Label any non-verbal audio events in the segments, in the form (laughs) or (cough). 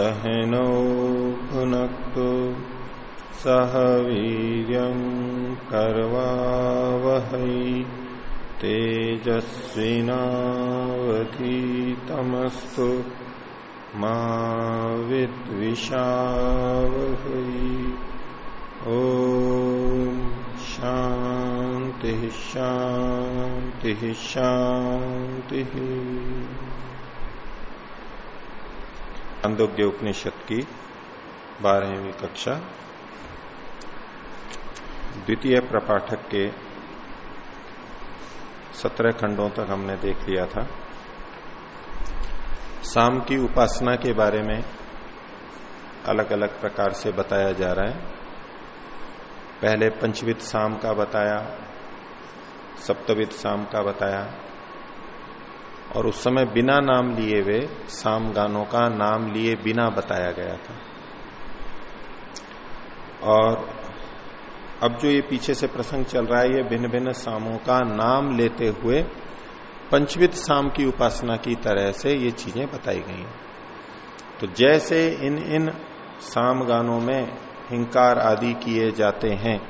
सहनौ भुनक्तु। सह वीर्यं कर्वावहै। तेजस्विनावधीतमस्तु। मा विद्विषावहै। ॐ शांति शांति शांति अंदोग्य उपनिषद की बारहवीं कक्षा, द्वितीय प्रपाठक के सत्रह खंडों तक हमने देख लिया था। शाम की उपासना के बारे में अलग अलग प्रकार से बताया जा रहा है। पहले पंचवित शाम का बताया सप्तवित शाम का बताया और उस समय बिना नाम लिए हुए शाम गानों का नाम लिए बिना बताया गया था। और अब जो ये पीछे से प्रसंग चल रहा है, ये भिन्न भिन्न शामों का नाम लेते हुए पंचवित शाम की उपासना की तरह से ये चीज़ें बताई गई तो जैसे इन इन साम गानों में हिंकार आदि किए जाते हैं,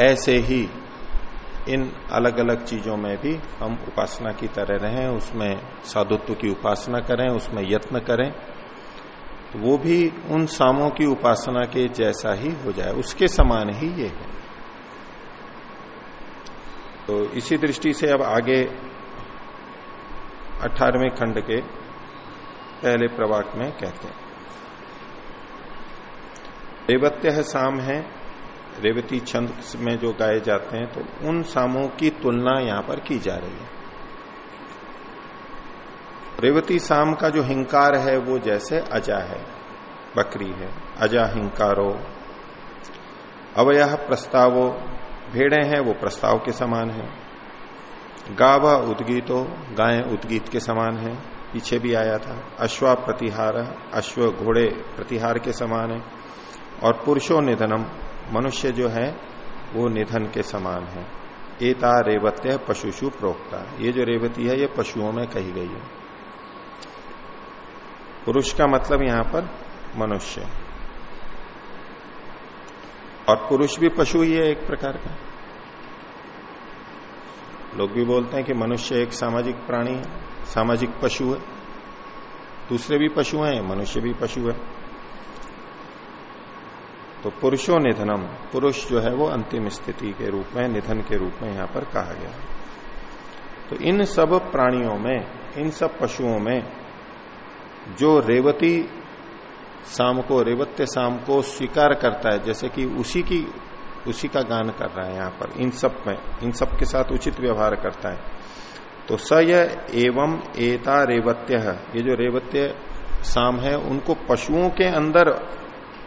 ऐसे ही इन अलग अलग चीज़ों में भी हम उपासना की तरह रहें, उसमें साधुत्व की उपासना करें, उसमें यत्न करें तो वो भी उन सामों की उपासना के जैसा ही हो जाए। उसके समान ही ये है। तो इसी दृष्टि से अब आगे अठारहवें खंड के पहले प्रवाक में कहते हैं। रेवत्य साम है रेवती छंद में जो गाए जाते हैं तो उन सामों की तुलना यहाँ पर की जा रही है। रेवती साम का जो हिंकार है, वो जैसे अजा है, बकरी है। अजा हिंकारो अवय प्रस्तावो, भेड़े हैं, वो प्रस्ताव के समान है। गावा उदगीतो, गाय उदगीत के समान है। पीछे भी आया था। अश्वा प्रतिहार, अश्व घोड़े प्रतिहार के समान है। और पुरुषो निधनम मनुष्य जो है, वो निधन के समान है। एता रेवत्य पशुषु प्रोक्ता। ये जो रेवती है, ये पशुओं में कही गई है। पुरुष का मतलब यहाँ पर मनुष्य। और पुरुष भी पशु ही है एक प्रकार का। लोग भी बोलते हैं कि मनुष्य एक सामाजिक प्राणी है, सामाजिक पशु है। दूसरे भी पशु हैं, मनुष्य भी पशु है। तो पुरुषो निधनम, पुरुष जो है वो अंतिम स्थिति के रूप में, निधन के रूप में यहाँ पर कहा गया तो इन सब प्राणियों में, इन सब पशुओं में, जो रेवती शाम को, रेवत्य शाम को स्वीकार करता है, जैसे कि उसी की, उसी का गान कर रहा है यहाँ पर, इन सब में, इन सब के साथ उचित व्यवहार करता है। तो स एवं एता रेवत्य, ये जो रेवत्य शाम है, उनको पशुओं के अंदर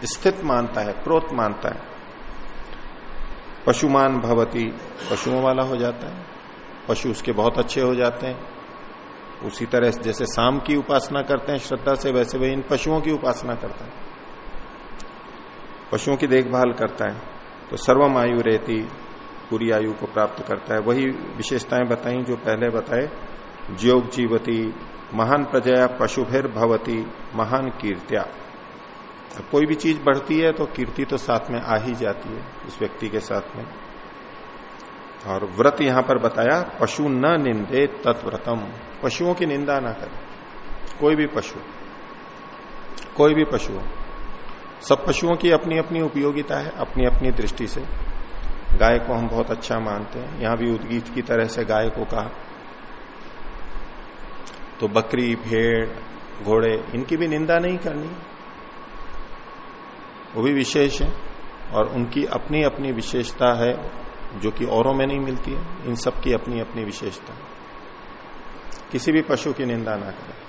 स्थित मानता है प्रोत मानता है। पशुमान भवती, पशुओं वाला हो जाता है। पशु उसके बहुत अच्छे हो जाते हैं। उसी तरह जैसे शाम की उपासना करते हैं, श्रद्धा से वैसे वही इन पशुओं की उपासना करता है। पशुओं की देखभाल करता है तो सर्वम आयु रहती पूरी आयु को प्राप्त करता है। वही विशेषताएँ बताई, जो पहले बताए, ज्योग जीवती, महान प्रजया पशुभिर भवती महान कीर्त्या। अब कोई भी चीज़ बढ़ती है तो कीर्ति तो साथ में आ ही जाती है, उस व्यक्ति के साथ में। और व्रत यहाँ पर बताया, पशु न निंदे तत्व्रतम पशुओं की निंदा ना करे। कोई भी पशु, कोई भी पशु सब पशुओं की अपनी अपनी उपयोगिता है अपनी अपनी दृष्टि से। गाय को हम बहुत अच्छा मानते हैं। यहाँ भी उदगीत की तरह से गाय को कहा। तो बकरी, भेड़, घोड़े, इनकी भी निंदा नहीं करनी। वो भी विशेष है और उनकी अपनी अपनी विशेषता है, जो कि औरों में नहीं मिलती है। इन सब की अपनी अपनी विशेषता किसी भी पशु की निंदा ना करें।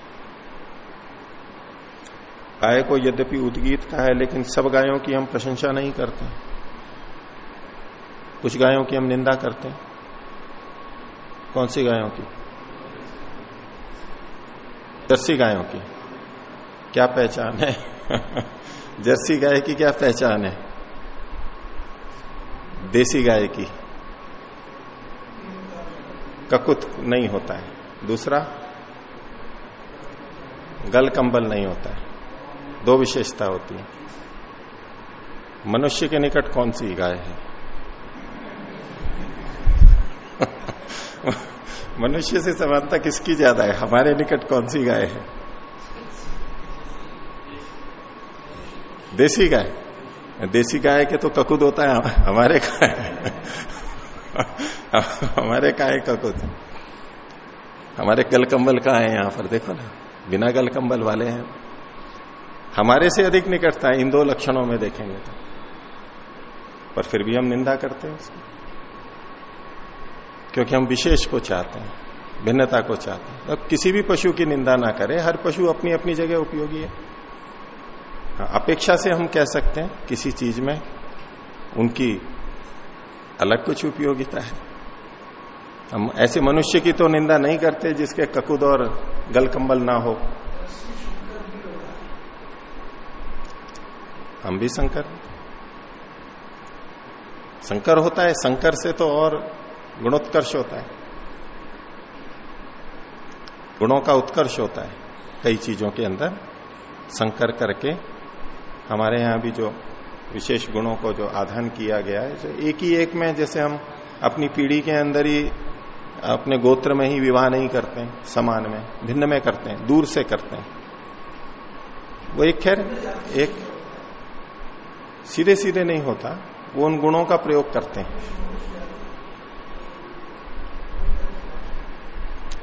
गाय को यद्यपि उद्गीत का है, लेकिन सब गायों की हम प्रशंसा नहीं करते कुछ गायों की हम निंदा करते हैं। कौन सी गायों की? जर्सी गायों की। क्या पहचान है? (laughs) जर्सी गाय की क्या पहचान है? देसी गाय की। ककुत नहीं होता है। दूसरा, गल कंबल नहीं होता है। दो विशेषता होती है। मनुष्य के निकट कौन सी गाय है? (laughs) मनुष्य से समानता किसकी ज़्यादा है? हमारे निकट कौन सी गाय है? देसी गाय। देसी गाय के तो ककुद होता है हमारे का हमारे का है ककुद। हमारे गल कंबल कहा है यहाँ पर देखो ना। बिना गल कंबल वाले हैं। हमारे से अधिक निकटता है इन दो लक्षणों में देखेंगे तो। पर फिर भी हम निंदा करते हैं उसकी। क्योंकि हम विशेष को चाहते हैं भिन्नता को चाहते हैं। अब किसी भी पशु की निंदा ना करें हर पशु अपनी अपनी जगह उपयोगी हाँ, अपेक्षा से हम कह सकते हैं, किसी चीज़ में उनकी अलग कुछ उपयोगिता है। हम ऐसे मनुष्य की तो निंदा नहीं करते जिसके ककुद और गल कंबल ना हो। हम भी संकर संकर होता है संकर से तो और गुणोत्कर्ष होता है। गुणों का उत्कर्ष होता है, कई चीज़ों के अंदर संकर करके हमारे यहाँ भी जो विशेष गुणों को जो आधान किया गया है एक ही एक में जैसे हम अपनी पीढ़ी के अंदर ही अपने गोत्र में ही विवाह नहीं करते हैं, समान में, भिन्न में करते हैं, दूर से करते हैं। वो एक खैर, एक सीधे सीधे नहीं होता, वो उन गुणों का प्रयोग करते हैं।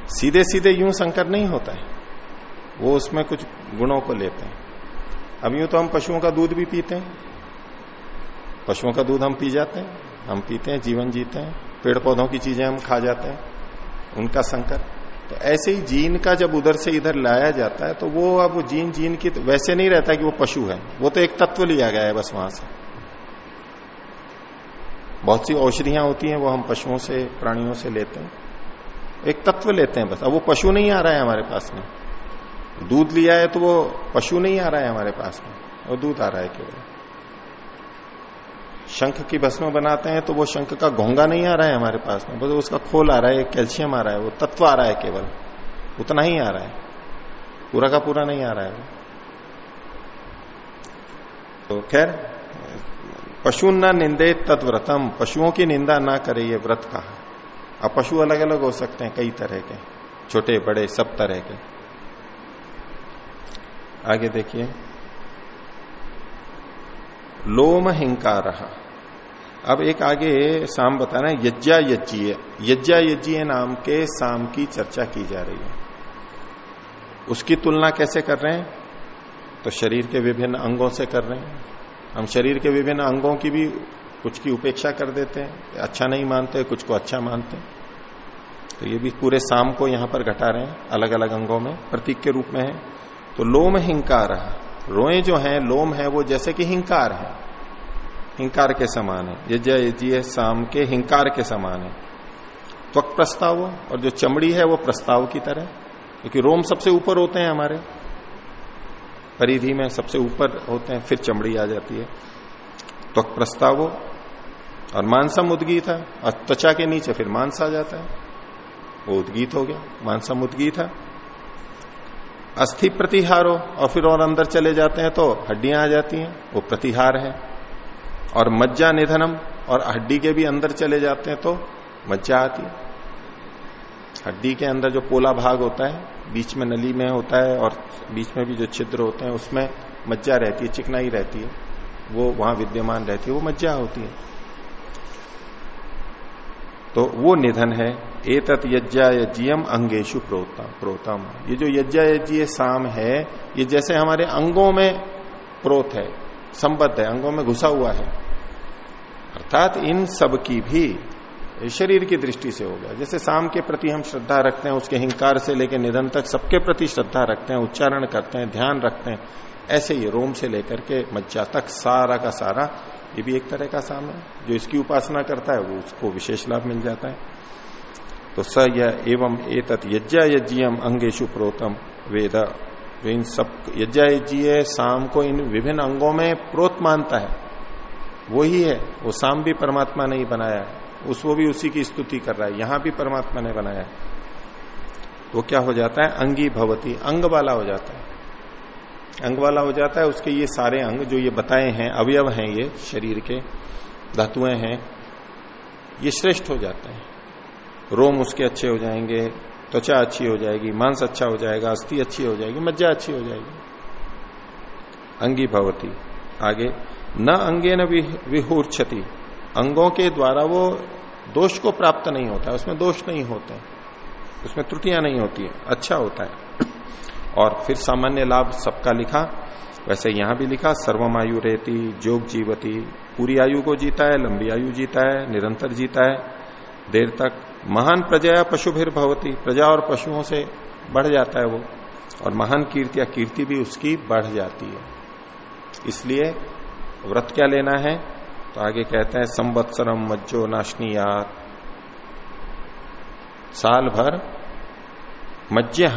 सीधे सीधे यूँ संकर नहीं होता है, वो उसमें कुछ गुणों को लेते हैं। अब यूँ तो हम पशुओं का दूध भी पीते हैं। पशुओं का दूध हम पी जाते हैं, हम पीते हैं, जीवन जीते हैं पेड़ पौधों की चीज़ें हम खा जाते हैं, उनका संकर तो ऐसे ही जीन का जब उधर से इधर लाया जाता है तो वो अब जीन जीन की वैसे नहीं रहता कि वो पशु है। वो तो एक तत्व लिया गया है बस वहाँ से। बहुत सी औषधियाँ होती हैं, वो हम पशुओं से, प्राणियों से लेते हैं। एक तत्व लेते हैं बस। अब वो पशु नहीं आ रहा है हमारे पास में। दूध लिया है तो वो पशु नहीं आ रहा है हमारे पास में। वो दूध आ रहा है केवल। शंख की भस्म बनाते हैं तो वो शंख का घोंगा नहीं आ रहा है हमारे पास में। बस उसका खोल आ रहा है कैल्शियम आ रहा है, वो तत्व आ रहा है केवल। उतना ही आ रहा है। पूरा का पूरा नहीं आ रहा है तो खैर, पशु न निंदे तत्व्रतम पशुओं की निंदा ना करे ये व्रत कहा। अब पशु अलग अलग हो सकते हैं कई तरह के। छोटे, बड़े, सब तरह के। आगे देखिए। लोम हिंकार। अब एक आगे साम बताना यज्ञा यज्ञीय यज्ञा यज्ञीय नाम के साम की चर्चा की जा रही है। उसकी तुलना कैसे कर रहे हैं? तो शरीर के विभिन्न अंगों से कर रहे हैं। हम शरीर के विभिन्न अंगों की भी कुछ की उपेक्षा कर देते हैं। अच्छा नहीं मानते, कुछ को अच्छा मानते हैं। तो ये भी पूरे साम को यहाँ पर घटा रहे हैं अलग अलग अंगों में, प्रतीक के रूप में है। तो लोम हिंकार रोए जो है, लोम है, वो जैसे कि हिंकार है। हिंकार के समान है। यज्ञ यज्ञ साम के हिंकार के समान है। त्वक प्रस्ताव और जो चमड़ी है, वो प्रस्ताव की तरह। क्योंकि रोम सबसे ऊपर होते हैं हमारे। परिधि में सबसे ऊपर होते हैं, फिर चमड़ी आ जाती है। त्वक प्रस्ताव और मानसम उदगीत है। और त्वचा के नीचे फिर मांस आ जाता है। वो उदगीत हो गया। मानसम उदगीत है। अस्थि प्रतिहार हो और फिर और अंदर चले जाते हैं तो हड्डियाँ आ जाती हैं, वो प्रतिहार है। और मज्जा निधनम और हड्डी के भी अंदर चले जाते हैं तो मज्जा आती है। हड्डी के अंदर जो पोला भाग होता है, बीच में नली में होता है और बीच में भी जो छिद्र होते हैं, उसमें मज्जा रहती है, चिकनाई रहती है। वो वहाँ विद्यमान रहती है, वो मज्जा होती है। तो वो निधन है। एतत यज्ञा यज्ञम अंगेशु प्रोतम प्रोतम ये जो यज्ञा यज्ञ साम है, ये जैसे हमारे अंगों में प्रोत है, संबद्ध है, अंगों में घुसा हुआ है। अर्थात इन सब की भी शरीर की दृष्टि से हो गया। जैसे शाम के प्रति हम श्रद्धा रखते हैं, उसके हिंकार से लेकर निधन तक सबके प्रति श्रद्धा रखते हैं, उच्चारण करते हैं, ध्यान रखते हैं, ऐसे ही रोम से लेकर के मज्जा तक सारा का सारा ये भी एक तरह का साम है। जो इसकी उपासना करता है, वो उसको विशेष लाभ मिल जाता है। तो स यह एवं एतत यज्ञा यज्ञम अंगेशु प्रोतम वेद। जो इन सब यज्ञा यज्ञ शाम को इन विभिन्न अंगों में प्रोत मानता है। वो ही है। वो शाम भी परमात्मा ने ही बनाया है। वो भी उसी की स्तुति कर रहा है। यहाँ भी परमात्मा ने बनाया है। वो क्या हो जाता है? अंगी भवती। अंग वाला हो जाता है। अंग वाला हो जाता है, उसके ये सारे अंग जो ये बताए हैं, अवयव हैं ये, शरीर के धातुएँ हैं, ये श्रेष्ठ हो जाते हैं। रोम उसके अच्छे हो जाएँगे, त्वचा अच्छी हो जाएगी, मांस अच्छा हो जाएगा, अस्थि अच्छी हो जाएगी, मज्जा अच्छी हो जाएगी। अंगी भवती, आगे, न अंगे न विहूर्छति अंगों के द्वारा वो दोष को प्राप्त नहीं होता है उसमें दोष नहीं होते, उसमें त्रुटियाँ नहीं होती है अच्छा होता है। और फिर सामान्य लाभ सबका लिखा। वैसे यहाँ भी लिखा सर्वमायु रहती जोग जीवती। पूरी आयु को जीता है, लंबी आयु जीता है, निरंतर जीता है। देर तक महान प्रजा या पशु फिर भवती। प्रजा और पशुओं से बढ़ जाता है वो। और महान कीर्ति या कीर्ति भी उसकी बढ़ जाती है। इसलिए व्रत क्या लेना है? तो आगे कहते हैं, संवत्सरम मज्जो नाशनीयात साल भर मज्य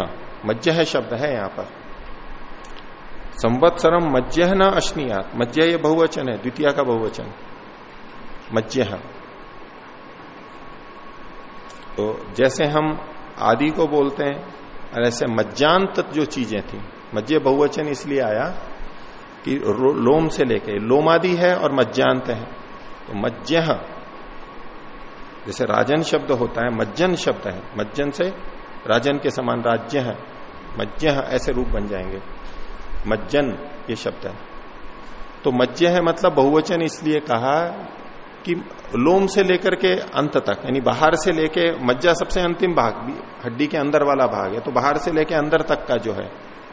मज्य शब्द है यहाँ पर। संवत्सरम मज्य न अश्नियात मज्य ये बहुवचन है, द्वितीय का बहुवचन। मज्य तो जैसे हम आदि को बोलते हैं, और ऐसे मज्जांत जो चीज़ें थी मज्य बहुवचन इसलिए आया कि लोम से लेके, लोमादि है और मज्जांत है। तो मज्ज, जैसे राजन शब्द होता है, मज्जन शब्द है। मज्जन से राजन के समान राज्य है। मज्ज ऐसे रूप बन जाएँगे। मज्जन, ये शब्द है। तो मज्ज है मतलब बहुवचन इसलिए कहा कि लोम से लेकर के अंत तक, यानी बाहर से लेके, मज्जा सबसे अंतिम भाग, भी हड्डी के अंदर वाला भाग है तो बाहर से लेके अंदर तक का जो है,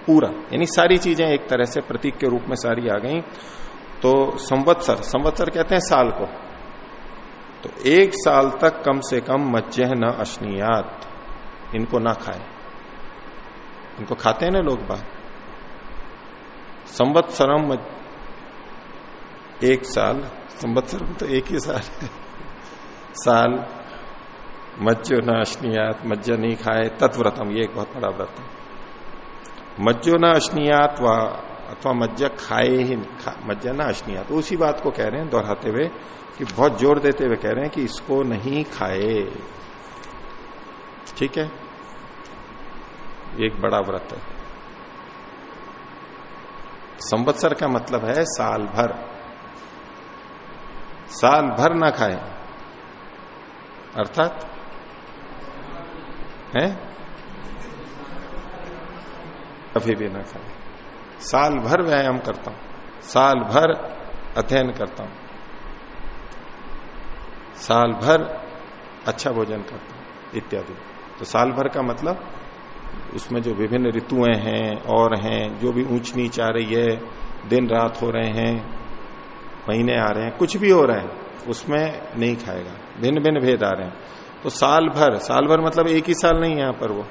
पूरा, यानी सारी चीज़ें एक तरह से प्रतीक के रूप में सारी आ गई। तो संवत्सर संवत्सर कहते हैं साल को। तो एक साल तक कम से कम मज्जह न अश्नियात, इनको ना खाए। इनको खाते हैं ना लोग बात संवत्सरम एक साल संवत्सर तो एक ही साल है। साल मज्जो न अश्नियात मज्जा नहीं खाए तत्व्रतम ये एक बहुत बड़ा व्रत है। मज्जो न अश्नियात व अथवा मज्जा खाए ही खा, मज्जा न अश्नियात उसी बात को कह रहे हैं दोहराते हुए कि बहुत ज़ोर देते हुए कह रहे हैं कि इसको नहीं खाए। ठीक है? एक बड़ा व्रत है। संवत्सर का मतलब है साल भर। साल भर ना खाए। अर्थात, है? कभी भी ना खाए। साल भर व्यायाम करता हूँ। साल भर अध्ययन करता हूँ। साल भर अच्छा भोजन करता हूँ, इत्यादि। तो साल भर का मतलब उसमें जो विभिन्न ऋतुएँ हैं, और हैं, जो भी ऊंच नीच आ रही है, दिन रात हो रहे हैं, महीने आ रहे हैं, कुछ भी हो रहे हैं, उसमें नहीं खाएगा। भिन्न भिन्न भेद आ रहे हैं। तो साल भर साल भर मतलब एक ही साल नहीं यहाँ पर वो।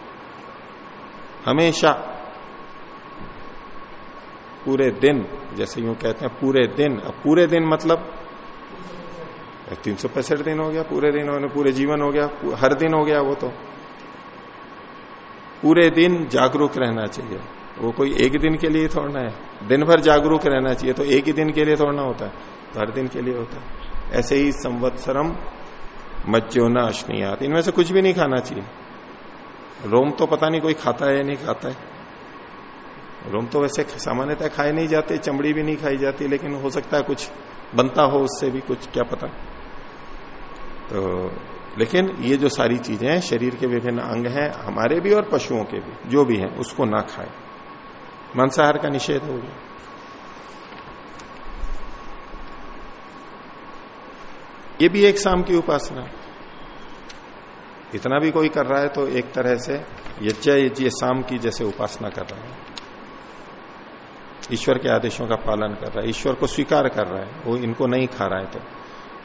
हमेशा, पूरे दिन, जैसे यूँ कहते हैं, पूरे दिन। अब पूरे दिन मतलब तीन सौ पैंसठ दिन हो गया, पूरे दिन हो पूरे जीवन हो गया, हर दिन हो गया वो तो। पूरे दिन जागरूक रहना चाहिए। वो कोई एक दिन के लिए थोड़ना है। दिन भर जागरूक रहना चाहिए तो एक ही दिन के लिए थोड़ना होता है। तो हर दिन के लिए होता है। ऐसे ही संवत्सरम मज्जोना अश्नियात इनमें से कुछ भी नहीं खाना चाहिए। रोम तो पता नहीं कोई खाता है या नहीं खाता है। रोम तो वैसे सामान्यतः खाए नहीं जाते, चमड़ी भी नहीं खाई जाती, लेकिन हो सकता है कुछ बनता हो, उससे भी कुछ, क्या पता। तो लेकिन ये जो सारी चीज़ें हैं, शरीर के विभिन्न अंग हैं, हमारे भी और पशुओं के भी, जो भी है, उसको ना खाए। मांसाहार का निषेध हो गया। ये भी एक शाम की उपासना। इतना भी कोई कर रहा है तो एक तरह से यज्ञ यज्ञ शाम की जैसे उपासना कर रहा है। ईश्वर के आदेशों का पालन कर रहा है, ईश्वर को स्वीकार कर रहा है, वो इनको नहीं खा रहा है तो।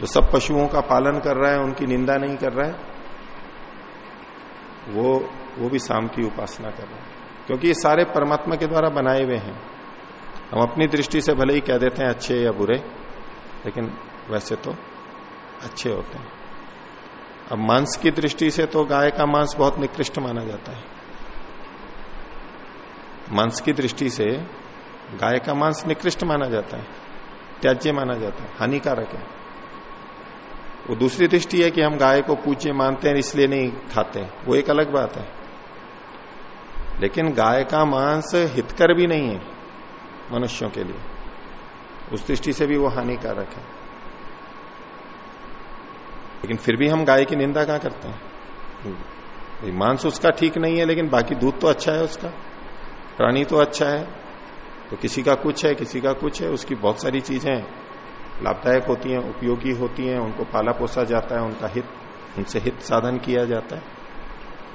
जो सब पशुओं का पालन कर रहा है, उनकी निंदा नहीं कर रहा है। वो वो भी शाम की उपासना कर रहा है। क्योंकि ये सारे परमात्मा के द्वारा बनाए हुए हैं। हम अपनी दृष्टि से भले ही कह देते हैं अच्छे या बुरे, लेकिन वैसे तो अच्छे होते हैं। अब मांस की दृष्टि से तो गाय का मांस बहुत निकृष्ट माना जाता है। मांस की दृष्टि से गाय का मांस निकृष्ट माना जाता है, त्याज्य माना जाता है, हानिकारक है। वो दूसरी दृष्टि है कि हम गाय को पूज्य मानते हैं इसलिए नहीं खाते वो एक अलग बात है। लेकिन गाय का मांस हितकर भी नहीं है मनुष्यों के लिए। उस दृष्टि से भी वो हानिकारक है। लेकिन फिर भी हम गाय की निंदा कहाँ करते हैं? मांस उसका ठीक नहीं है, लेकिन बाकी दूध तो अच्छा है उसका। प्राणी तो अच्छा है। तो किसी का कुछ है, किसी का कुछ है, उसकी बहुत सारी चीज़ें लाभदायक होती हैं, उपयोगी होती हैं, उनको पाला पोसा जाता है, उनका हित, उनसे हित साधन किया जाता है।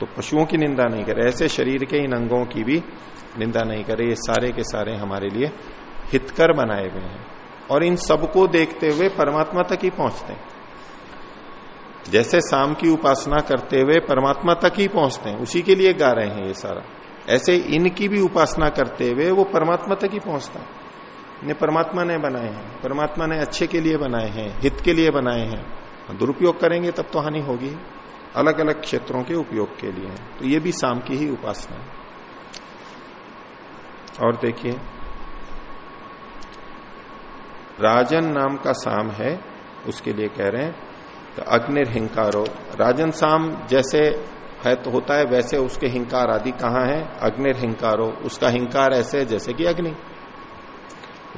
तो पशुओं की निंदा नहीं करे, ऐसे शरीर के इन अंगों की भी निंदा नहीं करे, ये सारे के सारे हमारे लिए हितकर बनाए हुए हैं। और इन सबको देखते हुए परमात्मा तक ही पहुँचते हैं। जैसे शाम की उपासना करते हुए परमात्मा तक ही पहुँचते हैं, उसी के लिए गा रहे हैं ये सारा। ऐसे इनकी भी उपासना करते हुए वो परमात्मा तक ही पहुँचता है। इन्हें परमात्मा ने बनाए हैं, परमात्मा ने अच्छे के लिए बनाए हैं, हित के लिए बनाए हैं। दुरुपयोग करेंगे तब तो हानि होगी। अलग अलग क्षेत्रों के उपयोग के लिए। तो ये भी शाम की ही उपासना है। और देखिए, राजन नाम का साम है, उसके लिए कह रहे हैं तो अग्निर्हिंकारो। राजन साम जैसे है तो होता है, वैसे उसके हिंकार आदि कहाँ है? अग्निर्हिंकारो। उसका हिंकार ऐसे है जैसे कि अग्नि।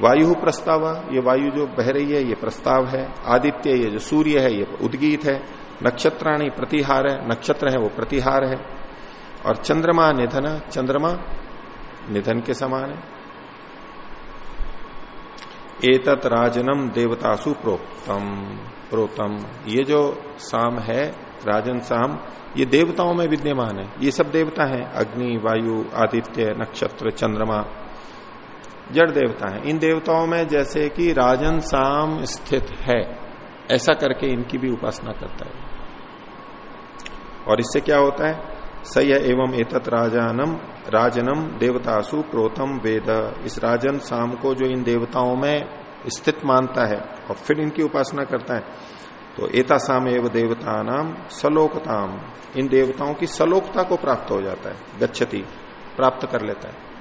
वायु प्रस्ताव, ये वायु जो बह रही है, ये प्रस्ताव है, आदित्य, ये जो सूर्य है, ये उद्गीत है, नक्षत्राणी प्रतिहार है, नक्षत्र है, वो प्रतिहार है। और चंद्रमा निधन चंद्रमा निधन के समान है। एतत राजनम देवतासु प्रोक्तम प्रोतम ये जो साम है, राजन साम, ये देवताओं में विद्यमान है। ये सब देवता हैं, अग्नि, वायु, आदित्य, नक्षत्र, चंद्रमा। जड़ देवता हैं। इन देवताओं में जैसे कि राजन साम स्थित है, ऐसा करके इनकी भी उपासना करता है। और इससे क्या होता है? सय एवं एतत राजानम, राजनम देवतासु प्रोतम वेद। इस राजन साम को जो इन देवताओं में स्थित मानता है और फिर इनकी उपासना करता है तो एतासाम एवं देवता नाम सलोकताम। इन देवताओं की सलोकता को प्राप्त हो जाता है, गच्छति, प्राप्त कर लेता है।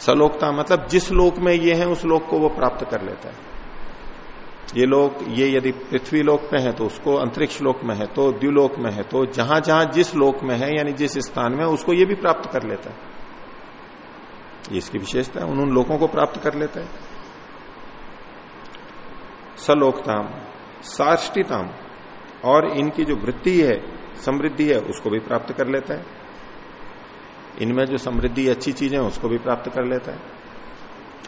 सलोकता मतलब जिस लोक में ये है, उस लोक को वो प्राप्त कर लेता है। ये लोग ये यदि पृथ्वी लोक में है तो उसको अंतरिक्ष लोक में है तो द्व्यूलोक में है तो जहाँ जहाँ जिस लोक में है, यानी जिस स्थान में, उसको ये भी प्राप्त कर लेता है। ये इसकी विशेषता है, उन उन लोगों को प्राप्त कर लेता है। सलोकताम, साष्टिताम, और इनकी जो वृत्ति है, समृद्धि है, उसको भी प्राप्त कर लेता है। इनमें जो समृद्धि अच्छी चीज़ें उसको भी प्राप्त कर लेता है।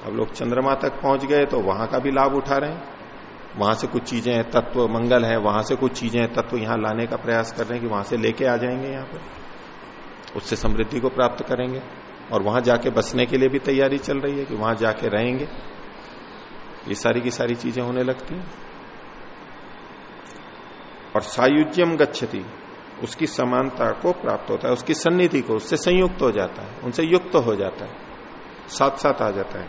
अब लोग चंद्रमा तक पहुँच गए तो वहाँ का भी लाभ उठा रहे हैं। वहाँ से कुछ चीज़ें, तत्व, मंगल है, वहाँ से कुछ चीज़ें, तत्व यहाँ लाने का प्रयास कर रहे हैं कि वहाँ से लेके आ जाएँगे यहाँ पर उससे समृद्धि को प्राप्त करेंगे। और वहाँ जाके बसने के लिए भी तैयारी चल रही है कि वहाँ जाके रहेंगे। ये सारी की सारी चीज़ें होने लगती हैं। और सायुज्यम गच्छति। उसकी समानता को प्राप्त होता है, उसकी सन्निधि को, उससे संयुक्त हो जाता है, उनसे युक्त हो जाता है साथ साथ आ जाता है।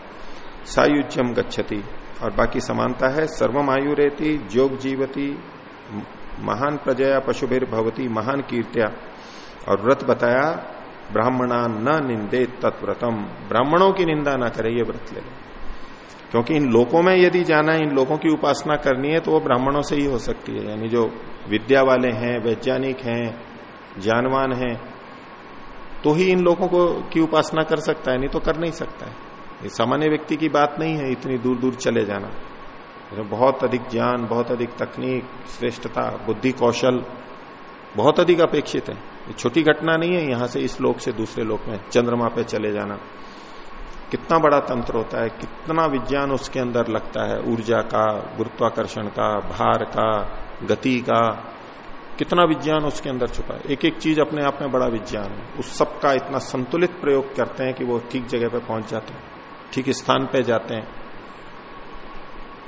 सायुज्यम गच्छति, और बाकी समानता है, सर्वम आयु रहती जोग जीवती, महान प्रजया पशुभिर भवती, महान कीर्त्या। और व्रत बताया, ब्राह्मणा न निंदे तत्व्रतम। ब्राह्मणों की निंदा ना करे, ये व्रत ले। क्योंकि इन लोगों में यदि जाना है, इन लोगों की उपासना करनी है तो वो ब्राह्मणों से ही हो सकती है। यानी जो विद्या वाले हैं, वैज्ञानिक हैं, ज्ञानवान हैं तो ही इन लोगों को, की उपासना कर सकता है, नहीं तो कर नहीं सकता है। ये सामान्य व्यक्ति की बात नहीं है इतनी दूर दूर चले जाना। तो बहुत अधिक ज्ञान, बहुत अधिक तकनीक, श्रेष्ठता, बुद्धि कौशल, बहुत अधिक अपेक्षित है। ये छोटी घटना नहीं है, यहाँ से इस लोक से दूसरे लोक में, चंद्रमा पे चले जाना। कितना बड़ा तंत्र होता है, कितना विज्ञान उसके अंदर लगता है, ऊर्जा का, गुरुत्वाकर्षण का, भार का, गति का, कितना विज्ञान उसके अंदर छुपा है। एक एक चीज़ अपने आप में बड़ा विज्ञान है। उस सब का इतना संतुलित प्रयोग करते हैं कि वो ठीक जगह पर पहुँच जाते हैं, ठीक स्थान पर जाते हैं।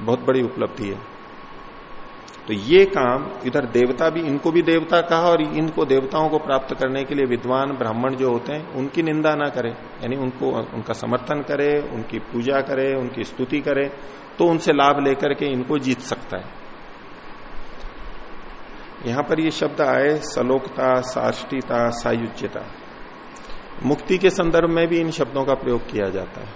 बहुत बड़ी उपलब्धि है। तो ये काम इधर देवता भी, इनको भी देवता कहा और इनको देवताओं को प्राप्त करने के लिए विद्वान ब्राह्मण जो होते हैं, उनकी निंदा ना करे। यानी उनको, उनका समर्थन करे, उनकी पूजा करे, उनकी स्तुति करे तो उनसे लाभ लेकर के इनको जीत सकता है। यहाँ पर ये शब्द आए, सलोकता, साष्टिता, सायुज्यता। मुक्ति के संदर्भ में भी इन शब्दों का प्रयोग किया जाता है।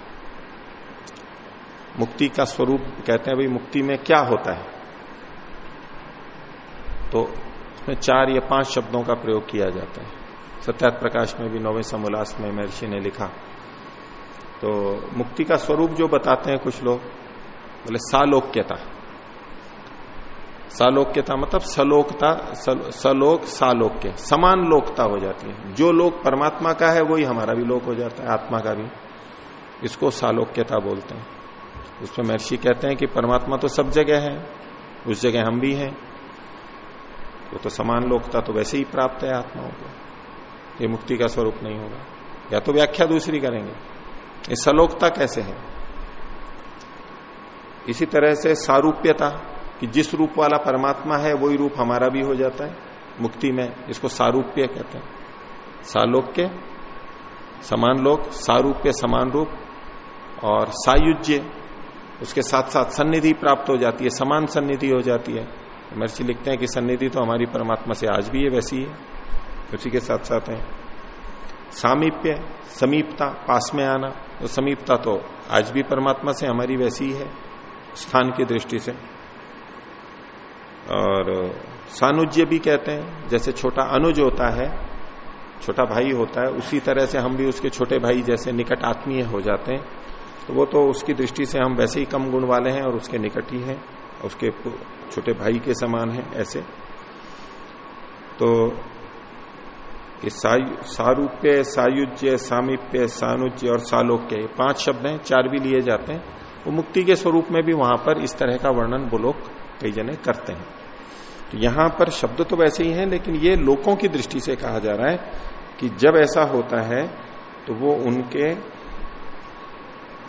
मुक्ति का स्वरूप कहते हैं, भाई, मुक्ति में क्या होता है? तो उसमें चार या पाँच शब्दों का प्रयोग किया जाता है। सत्यात प्रकाश में भी नौवे समोल्लास में महर्षि ने लिखा। तो मुक्ति का स्वरूप जो बताते हैं कुछ लोग बोले सालोक्यता। सालोक्यता मतलब सलोकता सल, सलोक सालोक्य। समान लोकता हो जाती है। जो लोक परमात्मा का है वही हमारा भी लोक हो जाता है आत्मा का भी। इसको सालोक्यता बोलते हैं। उसमें महर्षि कहते हैं कि परमात्मा तो सब जगह है उस जगह हम भी हैं। वो तो समान लोकता तो वैसे ही प्राप्त है आत्माओं को। ये मुक्ति का स्वरूप नहीं होगा। या तो व्याख्या दूसरी करेंगे। ये सलोकता कैसे है? इसी तरह से सारूप्यता, कि जिस रूप वाला परमात्मा है, वही रूप हमारा भी हो जाता है। मुक्ति में इसको सारूप्य कहते हैं। सालोक्य, समान लोक, सारूप्य समान रूप, और सायुज्य, उसके साथ साथ सन्निधि प्राप्त हो जाती है, समान सन्निधि हो जाती है। महर्षि लिखते हैं कि सन्निधि तो हमारी परमात्मा से आज भी है, वैसी है। उसी के साथ साथ है। सामीप्य, समीपता, पास में आना तो समीपता तो आज भी परमात्मा से, हमारी वैसी ही है, स्थान की दृष्टि से। और सानुज्य भी कहते हैं, जैसे छोटा अनुज होता है, छोटा भाई होता है, उसी तरह से हम भी उसके छोटे भाई जैसे निकट आत्मीय हो जाते हैं। तो वो तो उसकी दृष्टि से हम वैसे ही कम गुण वाले हैं और उसके निकट ही हैं। उसके छोटे भाई के समान है ऐसे। तो सारूप्य, सायुज्य, सामीप्य, सानुज्य और सालोक्य पाँच शब्द हैं, चार भी लिए जाते हैं। वो मुक्ति के स्वरूप में भी वहाँ पर इस तरह का वर्णन वो लोग कई जने करते हैं। तो यहाँ पर शब्द तो वैसे ही हैं, लेकिन ये लोगों की दृष्टि से कहा जा रहा है कि जब ऐसा होता है तो वो उनके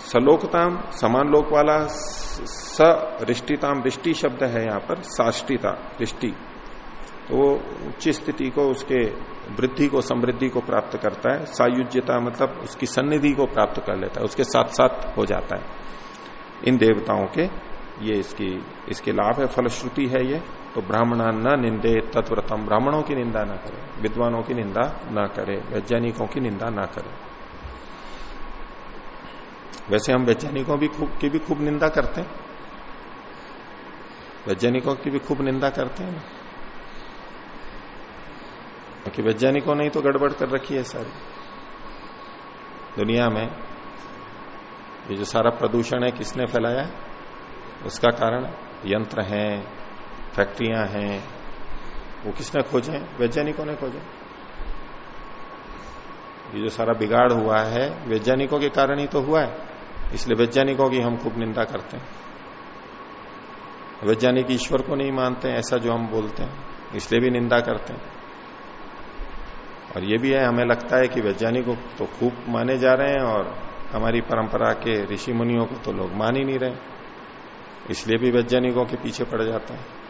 सलोकताम, समान लोक वाला सृष्टिताम रिष्टि शब्द है यहाँ पर, साष्टिता, रिष्टि। तो वो उच्च स्थिति को, उसके वृद्धि को, समृद्धि को प्राप्त करता है। सायुज्यता मतलब उसकी सन्निधि को प्राप्त कर लेता है, उसके साथ साथ हो जाता है। इन देवताओं के, ये इसकी, इसके लाभ है, फलश्रुति है ये। तो ब्राह्मणा न निंदे तत्व्रतम, ब्राह्मणों की निंदा ना करे, विद्वानों की निंदा ना करे, वैज्ञानिकों की निंदा ना करे। वैसे हम वैज्ञानिकों भी खूब, की भी खूब निंदा करते हैं। वैज्ञानिकों की भी खूब निंदा करते हैं। क्योंकि वैज्ञानिकों ने ही तो गड़बड़ कर रखी है सारी। दुनिया में ये जो सारा प्रदूषण है, किसने फैलाया? उसका कारण यंत्र हैं, फैक्ट्रियाँ हैं, वो किसने खोजे? वैज्ञानिकों ने खोजे। ये जो सारा बिगाड़ हुआ है, वैज्ञानिकों के कारण ही तो हुआ है। इसलिए वैज्ञानिकों की हम खूब निंदा करते हैं। वैज्ञानिक ईश्वर को नहीं मानते ऐसा जो हम बोलते हैं, इसलिए भी निंदा करते हैं। और ये भी है, हमें लगता है कि वैज्ञानिक तो खूब माने जा रहे हैं और हमारी परंपरा के ऋषि मुनियों को तो लोग मान ही नहीं रहे इसलिए भी वैज्ञानिकों के पीछे पड़ जाता है।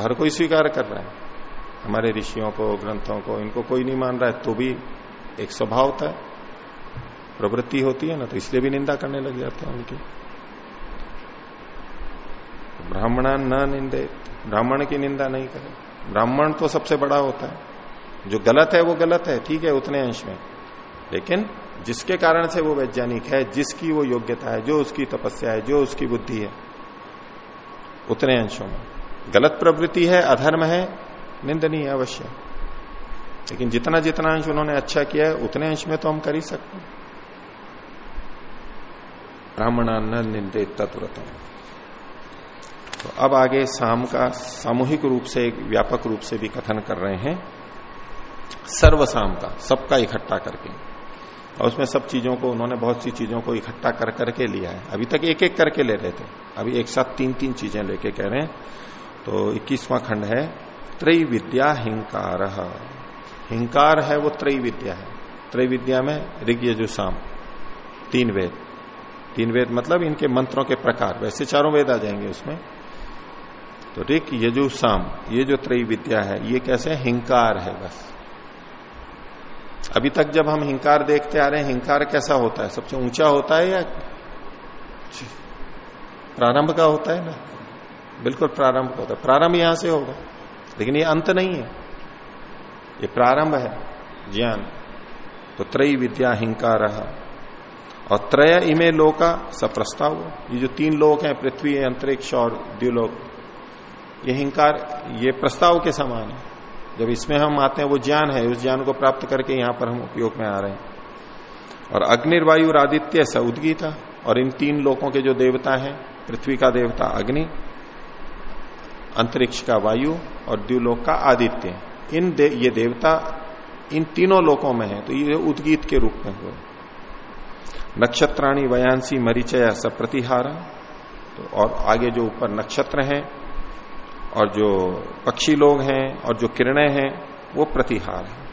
हर कोई स्वीकार कर रहा है। हमारे ऋषियों को, ग्रंथों को, इनको कोई नहीं मान रहा है तो भी एक स्वभाव था। प्रवृत्ति होती है ना तो इसलिए भी निंदा करने लग जाते हैं उनकी। ब्राह्मणा न निंदे, ब्राह्मण की निंदा नहीं करे। ब्राह्मण तो सबसे बड़ा होता है। जो गलत है, वो गलत है, ठीक है, उतने अंश में। लेकिन जिसके कारण से वो वैज्ञानिक है, जिसकी वो योग्यता है, जो उसकी तपस्या है, जो उसकी बुद्धि है, उतने अंशों में। गलत प्रवृत्ति है, अधर्म है, निंदनीय अवश्य। लेकिन जितना जितना अंश उन्होंने अच्छा किया है, उतने अंश में तो हम कर ही सकते हैं। ब्राह्मणा न निंदे तत्व्रतम। तो अब आगे साम का सामूहिक रूप से व्यापक रूप से भी कथन कर रहे हैं। सर्वसाम का, सबका इकट्ठा करके। और उसमें सब चीज़ों को, उन्होंने बहुत सी चीज़ों को इकट्ठा कर करके लिया है। अभी तक एक एक करके ले रहे थे। अभी एक साथ तीन तीन चीज़ें लेके कह रहे हैं। तो इक्कीसवां खंड है त्रय विद्या हिंकार। हिंकार है, वो त्रय विद्या है। त्रय विद्या में ऋग यजुसाम तीन वेद। तीन वेद मतलब इनके मंत्रों के प्रकार। वैसे चारों वेद आ जाएँगे उसमें। तो ऋक यजु साम, ये जो त्रय विद्या है, ये कैसे? हिंकार है बस। अभी तक जब हम हिंकार देखते आ रहे हैं, हिंकार कैसा होता है? सबसे ऊँचा होता है या प्रारंभ का होता है ना? बिल्कुल प्रारंभ का होता है। प्रारंभ यहाँ से होगा, लेकिन ये अंत नहीं है। ये प्रारंभ है, ज्ञान। तो त्रय विद्या हिंकार। रहा और त्रय इमे लोका सप्रस्ताव। ये जो तीन लोक हैं पृथ्वी अंतरिक्ष और द्व्यूलोक ये हिंकार ये प्रस्ताव के समान है। जब इसमें हम आते हैं वो ज्ञान है उस ज्ञान को प्राप्त करके यहाँ पर हम उपयोग में आ रहे हैं। और अग्निर्वायु आदित्य स उदगी था और इन तीन लोकों के जो देवता हैं पृथ्वी का देवता अग्नि अंतरिक्ष का वायु और द्व्यूलोक का आदित्य। इन दे, ये देवता इन तीनों लोकों में है तो ये उदगीत के रूप में हुए। नक्षत्राणी वयांसी मरीचया सब प्रतिहारा। तो और आगे जो ऊपर नक्षत्र हैं, और जो पक्षी लोग हैं, और जो किरणें हैं, वो प्रतिहार है।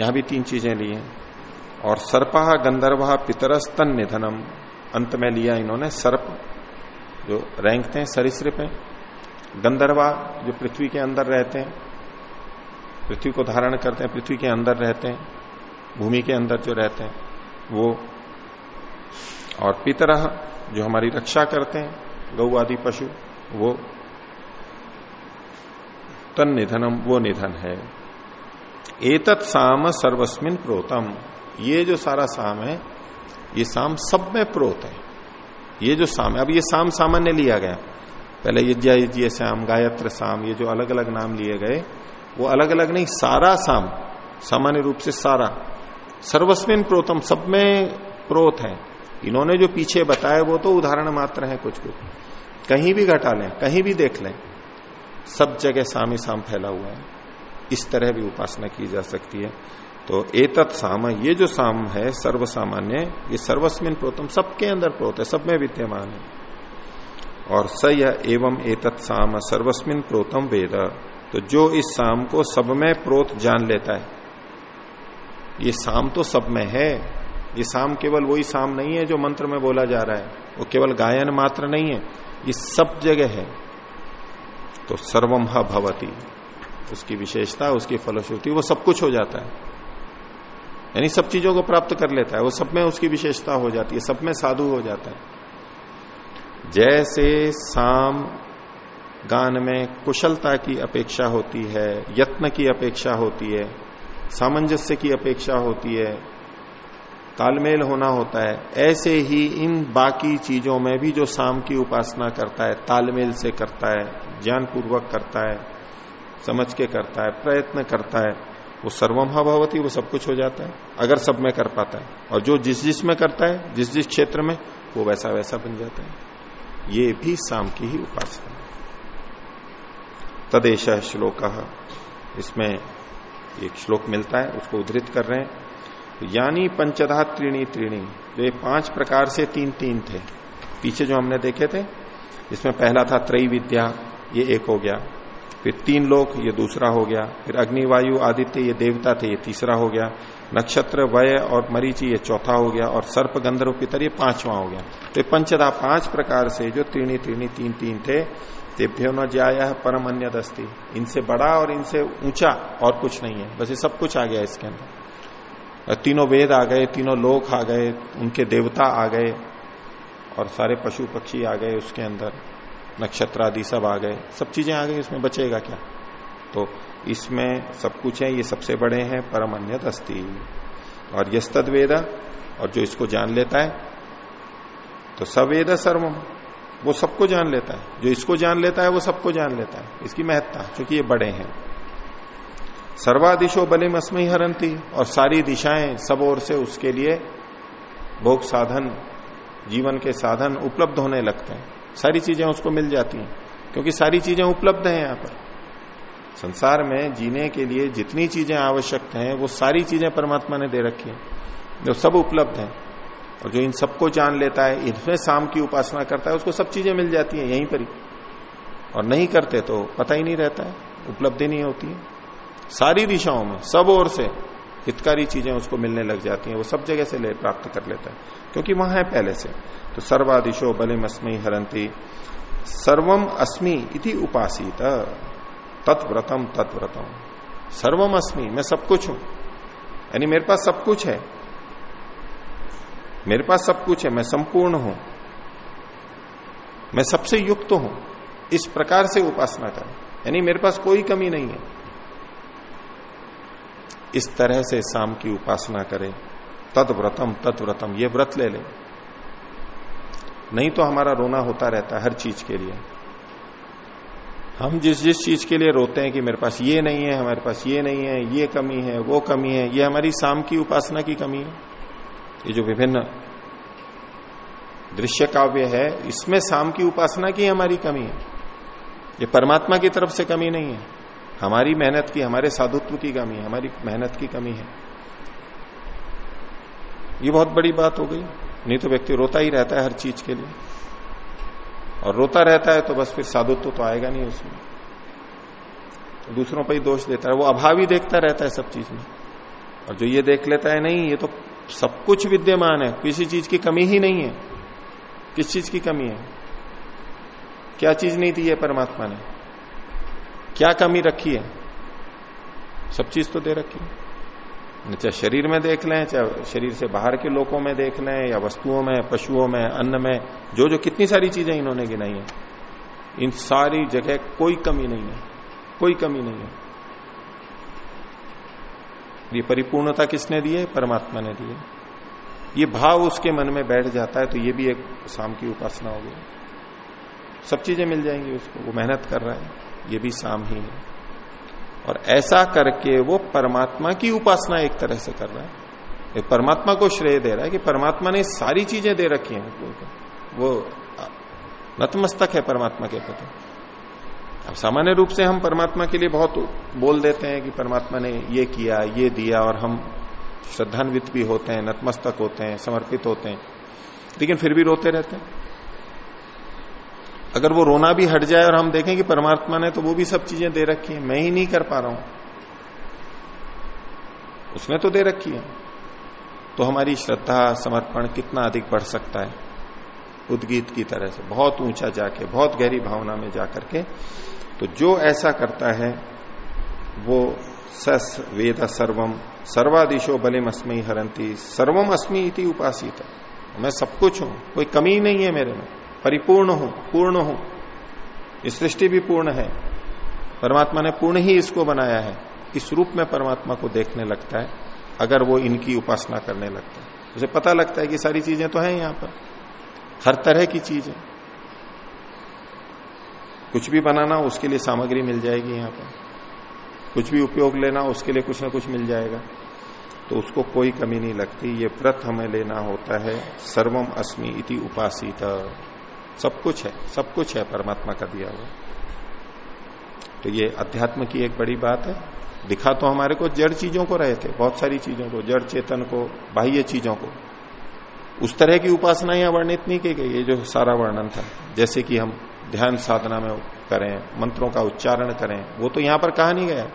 यहाँ भी तीन चीज़ें ली हैं। और सर्पा गंधर्वा पितरस्तन निधनम अंत में लिया इन्होंने सर्प, जो रैंकते हैं सरिश्रिप हैं। गंधर्वा जो पृथ्वी के अंदर रहते हैं, पृथ्वी को धारण करते हैं, पृथ्वी के अंदर रहते हैं, भूमि के अंदर जो रहते हैं। वो और पितरह जो हमारी रक्षा करते हैं गौ आदि पशु, वो तन निधनम वो निधन है। एतत् साम सर्वस्मिन प्रोतम। ये जो सारा साम है, ये साम सब में प्रोत है। ये जो साम है, अब ये साम सामान्य लिया गया। पहले यज्ञ यज्ञ श्याम गायत्र साम, ये जो अलग अलग नाम लिए गए, वो अलग अलग नहीं, सारा साम, सामान्य रूप से सारा। सर्वस्विन प्रोतम, सब में प्रोत है। इन्होंने जो पीछे बताया, वो तो उदाहरण मात्र है कुछ कुछ। कहीं भी घटा लें, कहीं भी देख लें, सब जगह साम ही साम फैला हुआ है। इस तरह भी उपासना की जा सकती है। तो एतत् साम, ये जो साम है सर्व सामान्य ये सर्वस्मिन प्रोतम, सबके अंदर प्रोत है, सब में विद्यमान है। और स यह एवं एतत् साम सर्वस्मिन प्रोतम वेद। तो जो इस साम को सब में प्रोत जान लेता है ये साम तो सब में है। ये साम केवल वही साम नहीं है जो मंत्र में बोला जा रहा है। वो केवल गायन मात्र नहीं है। ये सब जगह है। तो सर्वम भवती। उसकी विशेषता, उसकी फलश्रुति, वो सब कुछ हो जाता है। यानी सब चीज़ों को प्राप्त कर लेता है। वो सब में उसकी विशेषता हो जाती है। सब में साधु हो जाता है। जैसे साम गान में कुशलता की अपेक्षा होती है, यत्न की अपेक्षा होती है सामंजस्य की अपेक्षा होती है, तालमेल होना होता है। ऐसे ही इन बाकी चीज़ों में भी जो साम की उपासना करता है, तालमेल से करता है ज्ञान पूर्वक करता है, समझ के करता है, प्रयत्न करता है, वो सर्वम भवती, वो सब कुछ हो जाता है। अगर सब में कर पाता है, और जो जिस जिस में करता है, जिस जिस क्षेत्र में, वो वैसा वैसा बन जाता है। ये भी साम की ही उपासना तदेश श्लोक। इसमें एक श्लोक मिलता है, उसको उद्धृत कर रहे हैं। तो यानी पंचधा त्रीणी त्रीणी जो ये पाँच प्रकार से तीन तीन थे। पीछे जो हमने देखे थे, इसमें पहला था त्रय विद्या, ये एक हो गया। फिर तीन लोक, ये दूसरा हो गया। फिर अग्निवायु आदित्य, ये देवता थे, ये तीसरा हो गया। नक्षत्र, वय और मरीची, ये चौथा हो गया। और सर्प, गंधर्व पितर ये पांचवा हो गया। तो पंचदा पाँच प्रकार से जो तीनी तीनी तीन तीन थे तेभ्यो न जाया परम अन्य दस्ती इनसे बड़ा और इनसे ऊँचा और कुछ नहीं है। बस ये सब कुछ आ गया इसके अंदर। तीनों वेद आ गए, तीनों लोक आ गए, उनके देवता आ गए, और सारे पशु पक्षी आ गए उसके अंदर। नक्षत्र आदि सब आ गए। सब चीज़ें आ गई, इसमें बचेगा क्या? तो इसमें सब कुछ है, ये सबसे बड़े हैं परम अन्य अस्थि और यद वेद और जो इसको जान लेता है तो सवेद सर्वम। वो सबको जान लेता है। जो इसको जान लेता है, वो सबको जान लेता है। इसकी महत्ता क्योंकि ये बड़े हैं। सर्वादिशो बलिम अस्मय हरंती और सारी दिशाएँ सब ओर से उसके लिए भोग साधन, जीवन के साधन उपलब्ध होने लगते हैं। सारी चीज़ें उसको मिल जाती हैं, क्योंकि सारी चीज़ें उपलब्ध हैं यहाँ पर। संसार में जीने के लिए जितनी चीज़ें आवश्यक हैं, वो सारी चीज़ें परमात्मा ने दे रखी है। जो सब उपलब्ध है। और जो इन सबको जान लेता है, इनमें शाम की उपासना करता है, उसको सब चीज़ें मिल जाती हैं यहीं पर ही। और नहीं करते तो पता ही नहीं रहता है, उपलब्धि नहीं होती है। सारी दिशाओं में, सब ओर से हितकारी चीज़ें उसको मिलने लग जाती हैं, वो सब जगह से ले प्राप्त कर लेता है। क्योंकि वहाँ है पहले से। तो सर्वादिशो बलिम अस्मी हरंती सर्वम अस्मी इति उपासित, तत्व्रतम तत्व्रतम। सर्वम अस्मी, मैं सब कुछ हूँ। यानी मेरे पास सब कुछ है। मेरे पास सब कुछ है, मैं संपूर्ण हूँ। मैं सबसे युक्त हूँ। इस प्रकार से उपासना करें। यानी मेरे पास कोई कमी नहीं है। इस तरह से शाम की उपासना करें। तत्व्रतम तत्व्रतम ये व्रत ले ले। नहीं तो हमारा रोना होता रहता है हर चीज़ के लिए। हम जिस जिस चीज़ के लिए रोते हैं कि मेरे पास ये नहीं है, हमारे पास ये नहीं है, ये कमी है, वो कमी है, ये हमारी शाम की उपासना की कमी है। ये जो विभिन्न दृश्य काव्य है, इसमें शाम की उपासना की हमारी कमी है। ये परमात्मा की तरफ़ से कमी नहीं है। हमारी मेहनत की, हमारे साधुत्व की कमी है, हमारी मेहनत की कमी है। ये बहुत बड़ी बात हो गई। नहीं तो व्यक्ति रोता ही रहता है हर चीज़ के लिए। और रोता रहता है तो बस फिर साधुत्व तो आएगा नहीं उसमें। तो दूसरों पर ही दोष देता है। वो अभाव ही देखता रहता है सब चीज़ में। और जो ये देख लेता है, नहीं, ये तो सब कुछ विद्यमान है, किसी चीज़ की कमी ही नहीं है। किस चीज़ की कमी है? क्या चीज़ नहीं दी है परमात्मा ने? क्या कमी रखी है? सब चीज़ तो दे रखी है। चाहे शरीर में देख लें, चाहे शरीर से बाहर के लोगों में देख लें, या वस्तुओं में, पशुओं में, अन्न में, जो जो कितनी सारी चीज़ें इन्होंने गिनाई है, इन सारी जगह कोई कमी नहीं है, कोई कमी नहीं है। ये परिपूर्णता किसने दी है? परमात्मा ने दी है। ये भाव उसके मन में बैठ जाता है तो ये भी एक शाम की उपासना होगी। सब चीज़ें मिल जाएँगी उसको, वो मेहनत कर रहा है, ये भी शाम ही है। और ऐसा करके वो परमात्मा की उपासना एक तरह से कर रहा है। एक परमात्मा को श्रेय दे रहा है कि परमात्मा ने सारी चीज़ें दे रखी हैं। वो नतमस्तक है परमात्मा के प्रति। अब सामान्य रूप से हम परमात्मा के लिए बहुत बोल देते हैं कि परमात्मा ने ये किया, ये दिया और हम श्रद्धान्वित भी होते हैं, नतमस्तक होते हैं, समर्पित होते हैं। लेकिन फिर भी रोते रहते हैं। अगर वो रोना भी हट जाए और हम देखें कि परमात्मा ने तो वो भी सब चीज़ें दे रखी है, मैं ही नहीं कर पा रहा हूँ। उसने तो दे रखी है। तो हमारी श्रद्धा, समर्पण कितना अधिक बढ़ सकता है? उद्गीत की तरह से, बहुत ऊँचा जाके, बहुत गहरी भावना में जाकर के तो जो ऐसा करता है, वो सस वेद सर्वम, सर्वादिशो बलिम अस्मी हरंती, सर्वम अस्मी इति उपासित। मैं सब कुछ हूँ, कोई कमी नहीं है मेरे में, परिपूर्ण हूँ, पूर्ण हूँ। इस सृष्टि भी पूर्ण है। परमात्मा ने पूर्ण ही इसको बनाया है। इस रूप में परमात्मा को देखने लगता है, अगर वो इनकी उपासना करने लगता है। उसे पता लगता है कि सारी चीज़ें तो हैं यहाँ पर। हर तरह की चीज़ है। कुछ भी बनाना, उसके लिए सामग्री मिल जाएगी यहाँ पर। कुछ भी उपयोग लेना, उसके लिए कुछ ना कुछ मिल जाएगा। तो उसको कोई कमी नहीं लगती। ये व्रत हमें लेना होता है। सर्वम अस्मि इति उपासित। सब कुछ है। सब कुछ है परमात्मा का दिया हुआ। तो ये अध्यात्म की एक बड़ी बात है। दिखा तो हमारे को जड़ चीज़ों को रहे थे। बहुत सारी चीज़ों को, जड़ चेतन को, बाह्य चीज़ों को। उस तरह की उपासना यहाँ वर्णित नहीं की गई, ये जो सारा वर्णन था। जैसे कि हम ध्यान साधना में करें, मंत्रों का उच्चारण करें, वो तो यहाँ पर कहा नहीं गया।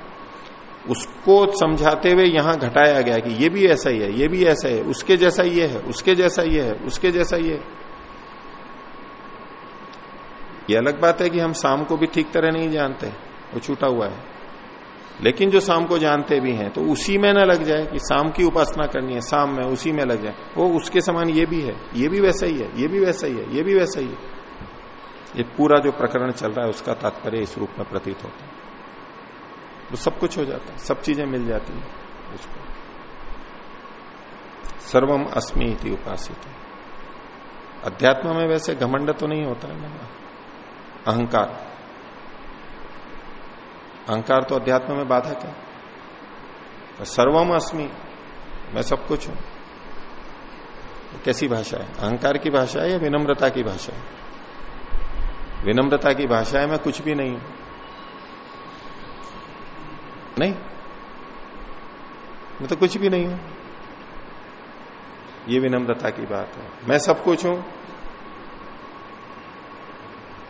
उसको समझाते हुए यहाँ घटाया गया कि ये भी ऐसा ही है, ये भी ऐसा है उसके जैसा ये है, उसके जैसा ये है, उसके जैसा ये ये अलग बात है कि हम शाम को भी ठीक तरह नहीं जानते, वो छूटा हुआ है। लेकिन जो शाम को जानते भी हैं तो उसी में न लग जाए कि शाम की उपासना करनी है, शाम में उसी में लग जाए। वो उसके समान ये भी है, ये भी वैसा ही है, ये भी वैसा ही है, ये भी वैसा ही है। ये पूरा जो प्रकरण चल रहा है, उसका तात्पर्य इस रूप में प्रतीत होता है। वो सब कुछ हो जाता है, सब चीज़ें मिल जाती है उसको। सर्वम अस्मी उपासित। अध्यात्म में वैसे घमंड तो नहीं होता है ना। अहंकार। अहंकार तो अध्यात्म में बाधक है तो सर्वम अस्मि। मैं सब कुछ हूँ। कैसी भाषा है? अहंकार की भाषा है या विनम्रता की भाषा है? विनम्रता की भाषा है, मैं कुछ भी नहीं हूँ। नहीं? मैं तो कुछ भी नहीं हूँ। ये विनम्रता की बात है। मैं सब कुछ हूँ।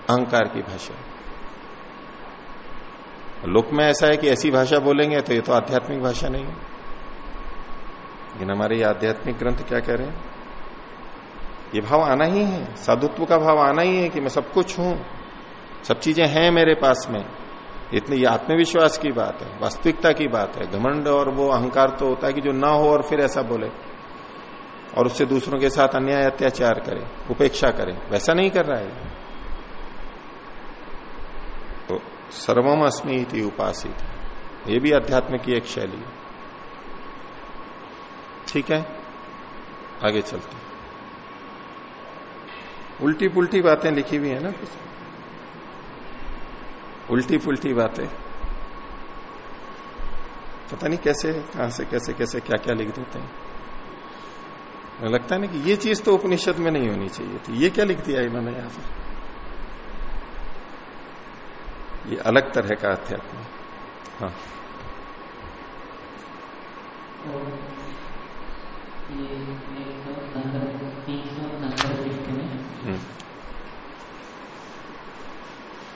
अहंकार की भाषा लोक में ऐसा है कि ऐसी भाषा बोलेंगे तो ये तो आध्यात्मिक भाषा नहीं है। लेकिन हमारे आध्यात्मिक ग्रंथ क्या कह रहे हैं? ये भाव आना ही है। साधुत्व का भाव आना ही है कि मैं सब कुछ हूँ। सब चीज़ें हैं मेरे पास में। इतनी ये आत्मविश्वास की बात है, वास्तविकता की बात है। घमंड और वो अहंकार तो होता है कि जो ना हो और फिर ऐसा बोले। और उससे दूसरों के साथ अन्याय, अत्याचार करे, उपेक्षा करे। वैसा नहीं कर रहा है। सर्वम अस्मी इति उपासित। ये भी अध्यात्म की एक शैली है। ठीक है? आगे चलते उल्टी पुल्टी बातें लिखी हुई है ना? कुछ उल्टी पुल्टी बातें। पता नहीं कैसे, कहाँ से, कैसे कैसे क्या क्या लिख देते हैं। लगता है ना कि ये चीज़ तो उपनिषद में नहीं होनी चाहिए थी। ये क्या लिख दिया इन्होंने यहाँ पर? ये अलग तरह का अध्यात्म। हाँ।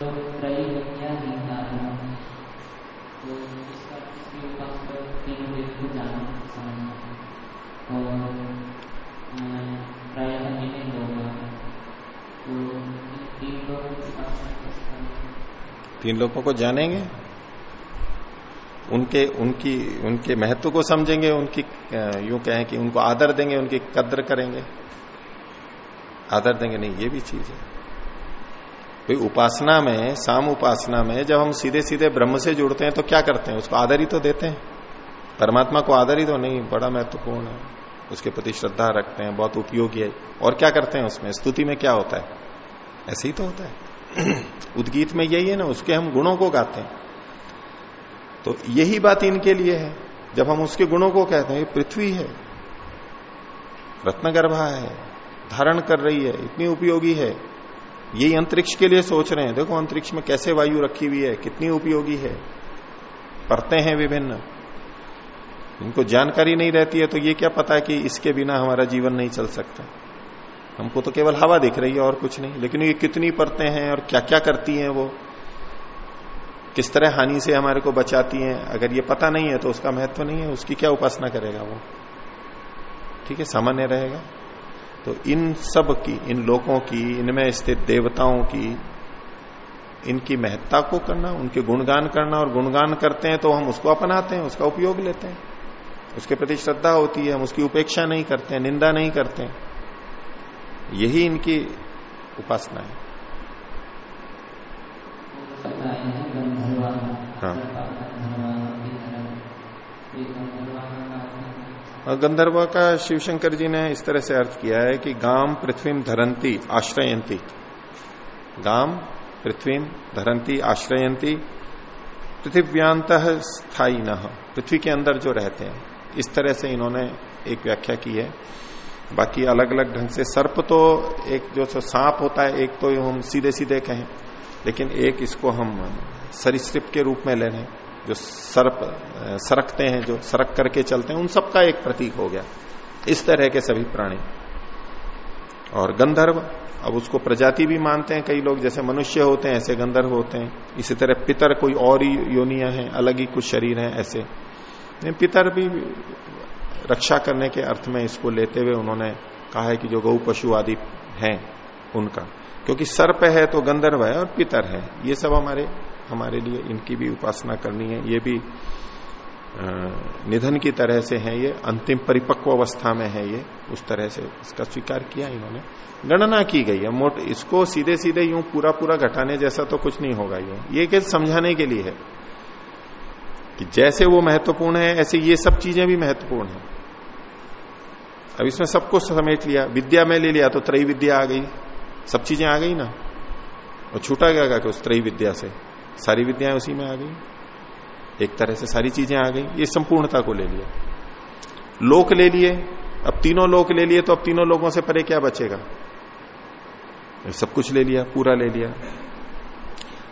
तो त्रैविद्या तीन लोगों को जानेंगे। उनके, उनकी, उनके महत्व को समझेंगे, उनकी यूँ कहें कि उनको आदर देंगे, उनकी कद्र करेंगे। आदर देंगे नहीं, ये भी चीज़ है। भाई उपासना में, साम उपासना में जब हम सीधे सीधे ब्रह्म से जुड़ते हैं तो क्या करते हैं? उसको आदर ही तो देते हैं। परमात्मा को आदर ही तो नहीं, बड़ा महत्वपूर्ण है। उसके प्रति श्रद्धा रखते हैं, बहुत उपयोगी है। और क्या करते हैं उसमें? स्तुति में क्या होता है? ऐसे ही तो होता है। (clears throat) उद्गीत में यही है ना, उसके हम गुणों को गाते हैं। तो यही बात इनके लिए है। जब हम उसके गुणों को कहते हैं पृथ्वी है, रत्नगर्भा है, धारण कर रही है, इतनी उपयोगी है, यही अंतरिक्ष के लिए सोच रहे हैं। देखो, अंतरिक्ष में कैसे वायु रखी हुई है, कितनी उपयोगी है। पढ़ते हैं विभिन्न। इनको जानकारी नहीं रहती है तो ये क्या पता है कि इसके बिना हमारा जीवन नहीं चल सकता। हमको तो केवल हवा दिख रही है और कुछ नहीं। लेकिन ये कितनी परतें हैं और क्या क्या करती हैं वो? किस तरह हानि से हमारे को बचाती हैं? अगर ये पता नहीं है तो उसका महत्व नहीं है, उसकी क्या उपासना करेगा वो? ठीक है, सामान्य रहेगा। तो इन सब की, इन लोगों की, इनमें स्थित देवताओं की, इनकी महत्ता को करना, उनके गुणगान करना, और गुणगान करते हैं तो हम उसको अपनाते हैं, उसका उपयोग लेते हैं। उसके प्रति श्रद्धा होती है, हम उसकी उपेक्षा नहीं करते हैं, निंदा नहीं करते हैं। यही इनकी उपासना है। हाँ। गंधर्व का शिवशंकर जी ने इस तरह से अर्थ किया है कि गाम पृथ्वी धरंती आश्रयंती। गाम पृथ्वी धरंती आश्रयंती। पृथ्व्यांत स्थायी न पृथ्वी के अंदर जो रहते हैं। इस तरह से इन्होंने एक व्याख्या की है। बाकी अलग अलग ढंग से। सर्प तो एक जो सांप होता है, एक तो हम सीधे सीधे कहें, लेकिन एक इसको हम सरिसृप के रूप में ले लें जो सर्प सरकते हैं, जो सरक करके चलते हैं, उन सबका एक प्रतीक हो गया। इस तरह के सभी प्राणी। और गंधर्व, अब उसको प्रजाति भी मानते हैं कई लोग, जैसे मनुष्य होते हैं, ऐसे गंधर्व होते हैं। इसी तरह पितर कोई और ही योनिया है, अलग ही कुछ शरीर है ऐसे। पितर भी रक्षा करने के अर्थ में इसको लेते हुए उन्होंने कहा है कि जो गौ पशु आदि हैं, उनका। क्योंकि सर्प है तो गंधर्व है और पितर है। ये सब हमारे हमारे लिए इनकी भी उपासना करनी है। ये भी निधन की तरह से है ये, अंतिम परिपक्व अवस्था में है ये। उस तरह से इसका स्वीकार किया इन्होंने। गणना की गई है। मोट, इसको सीधे सीधे यूँ पूरा पूरा घटाने जैसा तो कुछ नहीं होगा ये। ये समझाने के लिए है। कि जैसे वो महत्वपूर्ण है, ऐसे ये सब चीज़ें भी महत्वपूर्ण है। अब इसमें सबको समेट लिया, विद्या में ले लिया तो त्रय विद्या आ गई। सब चीज़ें आ गई ना? और छूटा गया कि उस त्रय विद्या से? सारी विद्याएँ उसी में आ गई। एक तरह से सारी चीज़ें आ गई। ये संपूर्णता को ले लिया। लोक ले लिए। अब तीनों लोक ले लिए तो अब तीनों लोगों से परे क्या बचेगा? सब कुछ ले लिया, पूरा ले लिया।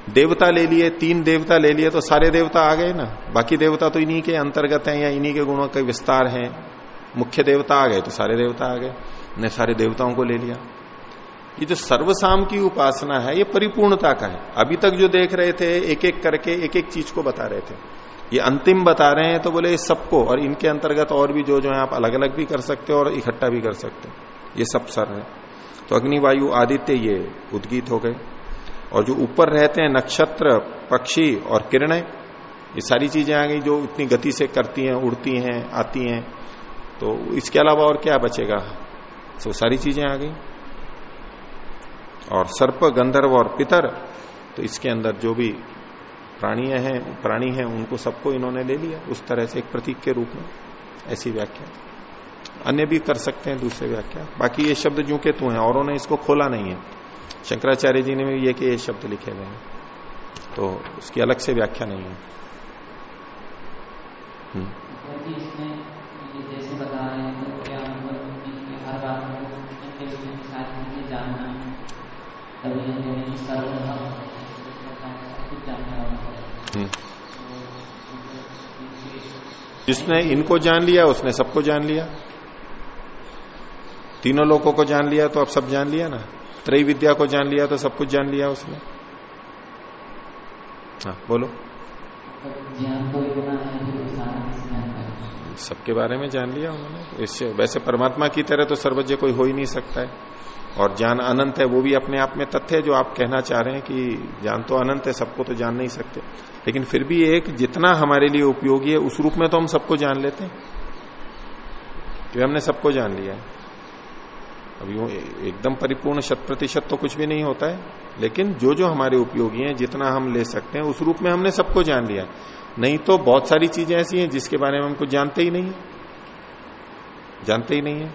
देवता ले लिए, तीन देवता ले लिए तो सारे देवता आ गए ना? बाकी देवता तो इन्हीं के अंतर्गत हैं या इन्हीं के गुणों के विस्तार हैं? मुख्य देवता आ गए तो सारे देवता आ गए, ने सारे देवताओं को ले लिया। ये जो सर्वसाम की उपासना है, ये परिपूर्णता का है। अभी तक जो देख रहे थे एक एक करके एक एक चीज़ को बता रहे थे। ये अंतिम बता रहे हैं तो बोले सबको, और इनके अंतर्गत और भी जो जो है, आप अलग अलग भी कर सकते हो और इकट्ठा भी कर सकते हो। ये सब सर है। तो अग्निवायु आदित्य ये उद्गीत हो गए। और जो ऊपर रहते हैं नक्षत्र, पक्षी और किरणें, ये सारी चीज़ें आ गई जो इतनी गति से करती हैं, उड़ती हैं, आती हैं। तो इसके अलावा और क्या बचेगा? तो सारी चीज़ें आ गई। और सर्प, गंधर्व और पितर तो इसके अंदर जो भी प्राणी हैं प्राणी हैं, उनको सबको इन्होंने ले लिया उस तरह से एक प्रतीक के रूप में। ऐसी व्याख्या। अन्य भी कर सकते हैं दूसरे व्याख्या। बाकी ये शब्द जू के तू है, औरों ने इसको खोला नहीं है। शंकराचार्य जी ने भी ये कि ये शब्द लिखे हुए हैं। तो उसकी अलग से व्याख्या नहीं है। हम्म। तो मतलब हम्म। जिसने इनको जान लिया उसने सबको जान लिया। तीनों लोगों को जान लिया तो अब सब जान लिया ना। त्रय विद्या को जान लिया तो सब कुछ जान लिया उसने। हाँ बोलो। सबके बारे में जान लिया उन्होंने। इससे वैसे परमात्मा की तरह तो सर्वज्ञ कोई हो ही नहीं सकता है। और ज्ञान अनंत है, वो भी अपने आप में तथ्य है जो आप कहना चाह रहे हैं कि ज्ञान तो अनंत है, सबको तो जान नहीं सकते। लेकिन फिर भी एक जितना हमारे लिए उपयोगी है, उस रूप में तो हम सबको जान लेते हैं। कि हमने सबको जान लिया है। अब एकदम परिपूर्ण शत प्रतिशत तो कुछ भी नहीं होता है। लेकिन जो जो हमारे उपयोगी हैं, जितना हम ले सकते हैं, उस रूप में हमने सबको जान लिया। नहीं तो बहुत सारी चीज़ें ऐसी हैं जिसके बारे में हम कुछ जानते ही नहीं है। जानते ही नहीं है।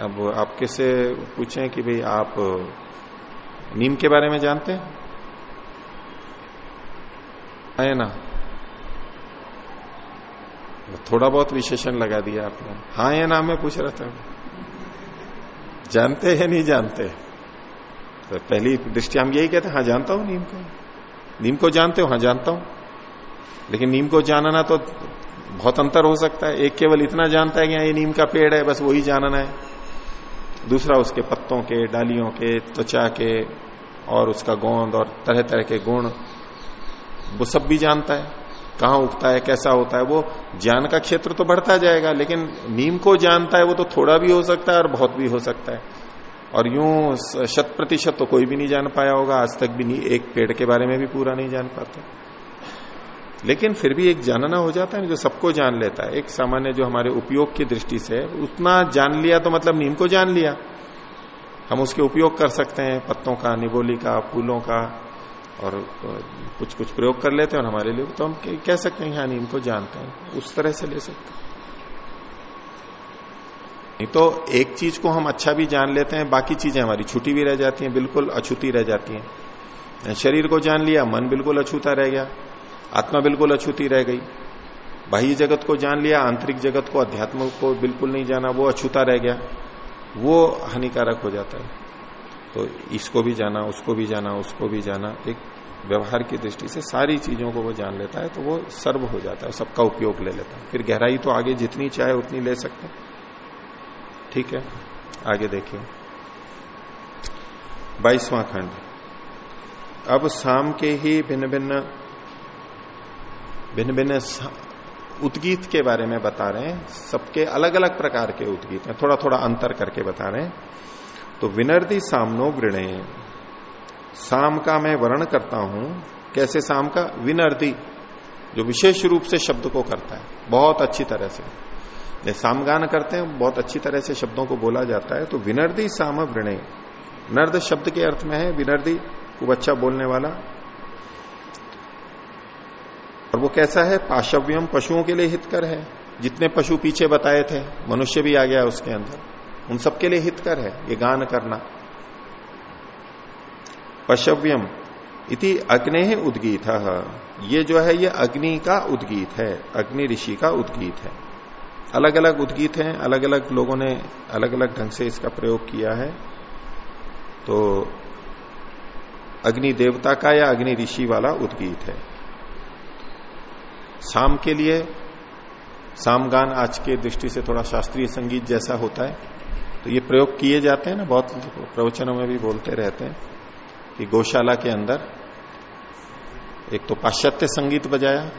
अब आप किससे पूछें कि भाई आप नीम के बारे में जानते हैं? है ना? थोड़ा बहुत विशेषण लगा दिया आपने। हाँ या ना, मैं पूछ रहा था। जानते हैं नहीं जानते तो पहली दृष्टि हम यही कहते हैं हाँ जानता हूँ नीम को। नीम को जानते हो हाँ जानता हूँ। लेकिन नीम को जानना तो बहुत अंतर हो सकता है। एक केवल इतना जानता है कि हाँ, ये नीम का पेड़ है बस वही जानना है। दूसरा उसके पत्तों के डालियों के त्वचा के और उसका गोंद और तरह तरह के गुण वो सब भी जानता है। कहाँ उगता है, कैसा होता है, वो ज्ञान का क्षेत्र तो बढ़ता जाएगा, लेकिन नीम को जानता है वो तो थोड़ा भी हो सकता है और बहुत भी हो सकता है। और यूँ शत प्रतिशत तो कोई भी नहीं जान पाया होगा, आज तक भी नहीं, एक पेड़ के बारे में भी पूरा नहीं जान पाता। लेकिन फिर भी एक जानना हो जाता है जो सबको जान लेता है। एक सामान्य जो हमारे उपयोग की दृष्टि से उतना जान लिया तो मतलब नीम को जान लिया। हम उसके उपयोग कर सकते हैं, पत्तों का, निबोली का, फूलों का और कुछ कुछ प्रयोग कर लेते हैं और हमारे लिए तो हम कह सकते हैं, यानी नीम को जानते हैं। उस तरह से ले सकते हैं। नहीं तो एक चीज़ को हम अच्छा भी जान लेते हैं, बाकी चीज़ें हमारी छुटी भी रह जाती हैं, बिल्कुल अछूती रह जाती हैं। शरीर को जान लिया, मन बिल्कुल अछूता रह गया, आत्मा बिल्कुल अछूती रह गई। बाह्य जगत को जान लिया, आंतरिक जगत को, अध्यात्म को बिल्कुल नहीं जाना, वो अछूता रह गया, वो हानिकारक हो जाता है। तो इसको भी जाना, उसको भी जाना, उसको भी जाना, एक व्यवहार की दृष्टि से सारी चीज़ों को वो जान लेता है तो वो सर्व हो जाता है सबका उपयोग ले लेता है। फिर गहराई तो आगे जितनी चाहे उतनी ले सकते ठीक है? आगे देखिए। बाईसवां खंड। अब शाम के ही भिन्न भिन्न भिन्न भिन्न उद्गीत के बारे में बता रहे हैं। सबके अलग अलग प्रकार के उद्गीत हैं। थोड़ा थोड़ा अंतर करके बता रहे हैं। तो विनर्दी सामनो गृणे। साम का मैं वर्ण करता हूँ। कैसे साम का? विनर्दी जो विशेष रूप से शब्द को करता है। बहुत अच्छी तरह से। सामगान करते हैं, बहुत अच्छी तरह से शब्दों को बोला जाता है तो विनर्दी साम वृणे। नर्द शब्द के अर्थ में है विनर्दी खूब अच्छा बोलने वाला। और वो कैसा है? पाशव्यम पशुओं के लिए हितकर है। जितने पशु पीछे बताए थे, मनुष्य भी आ गया उसके अंदर। उन सबके लिए हितकर है, ये गान करना। पशव्यम इति अग्नि उद्गीत। ये जो है, ये अग्नि का उद्गीत है, अग्नि ऋषि का उद्गीत है। अलग अलग उद्गीत हैं अलग अलग लोगों ने अलग अलग ढंग से इसका प्रयोग किया है। तो अग्नि देवता का या अग्नि ऋषि वाला उद्गीत है। शाम के लिए सामगान आज के दृष्टि से थोड़ा शास्त्रीय संगीत जैसा होता है। तो ये प्रयोग किए जाते हैं ना, बहुत प्रवचनों में भी बोलते रहते हैं कि गौशाला के अंदर एक तो पाश्चात्य संगीत बजाया,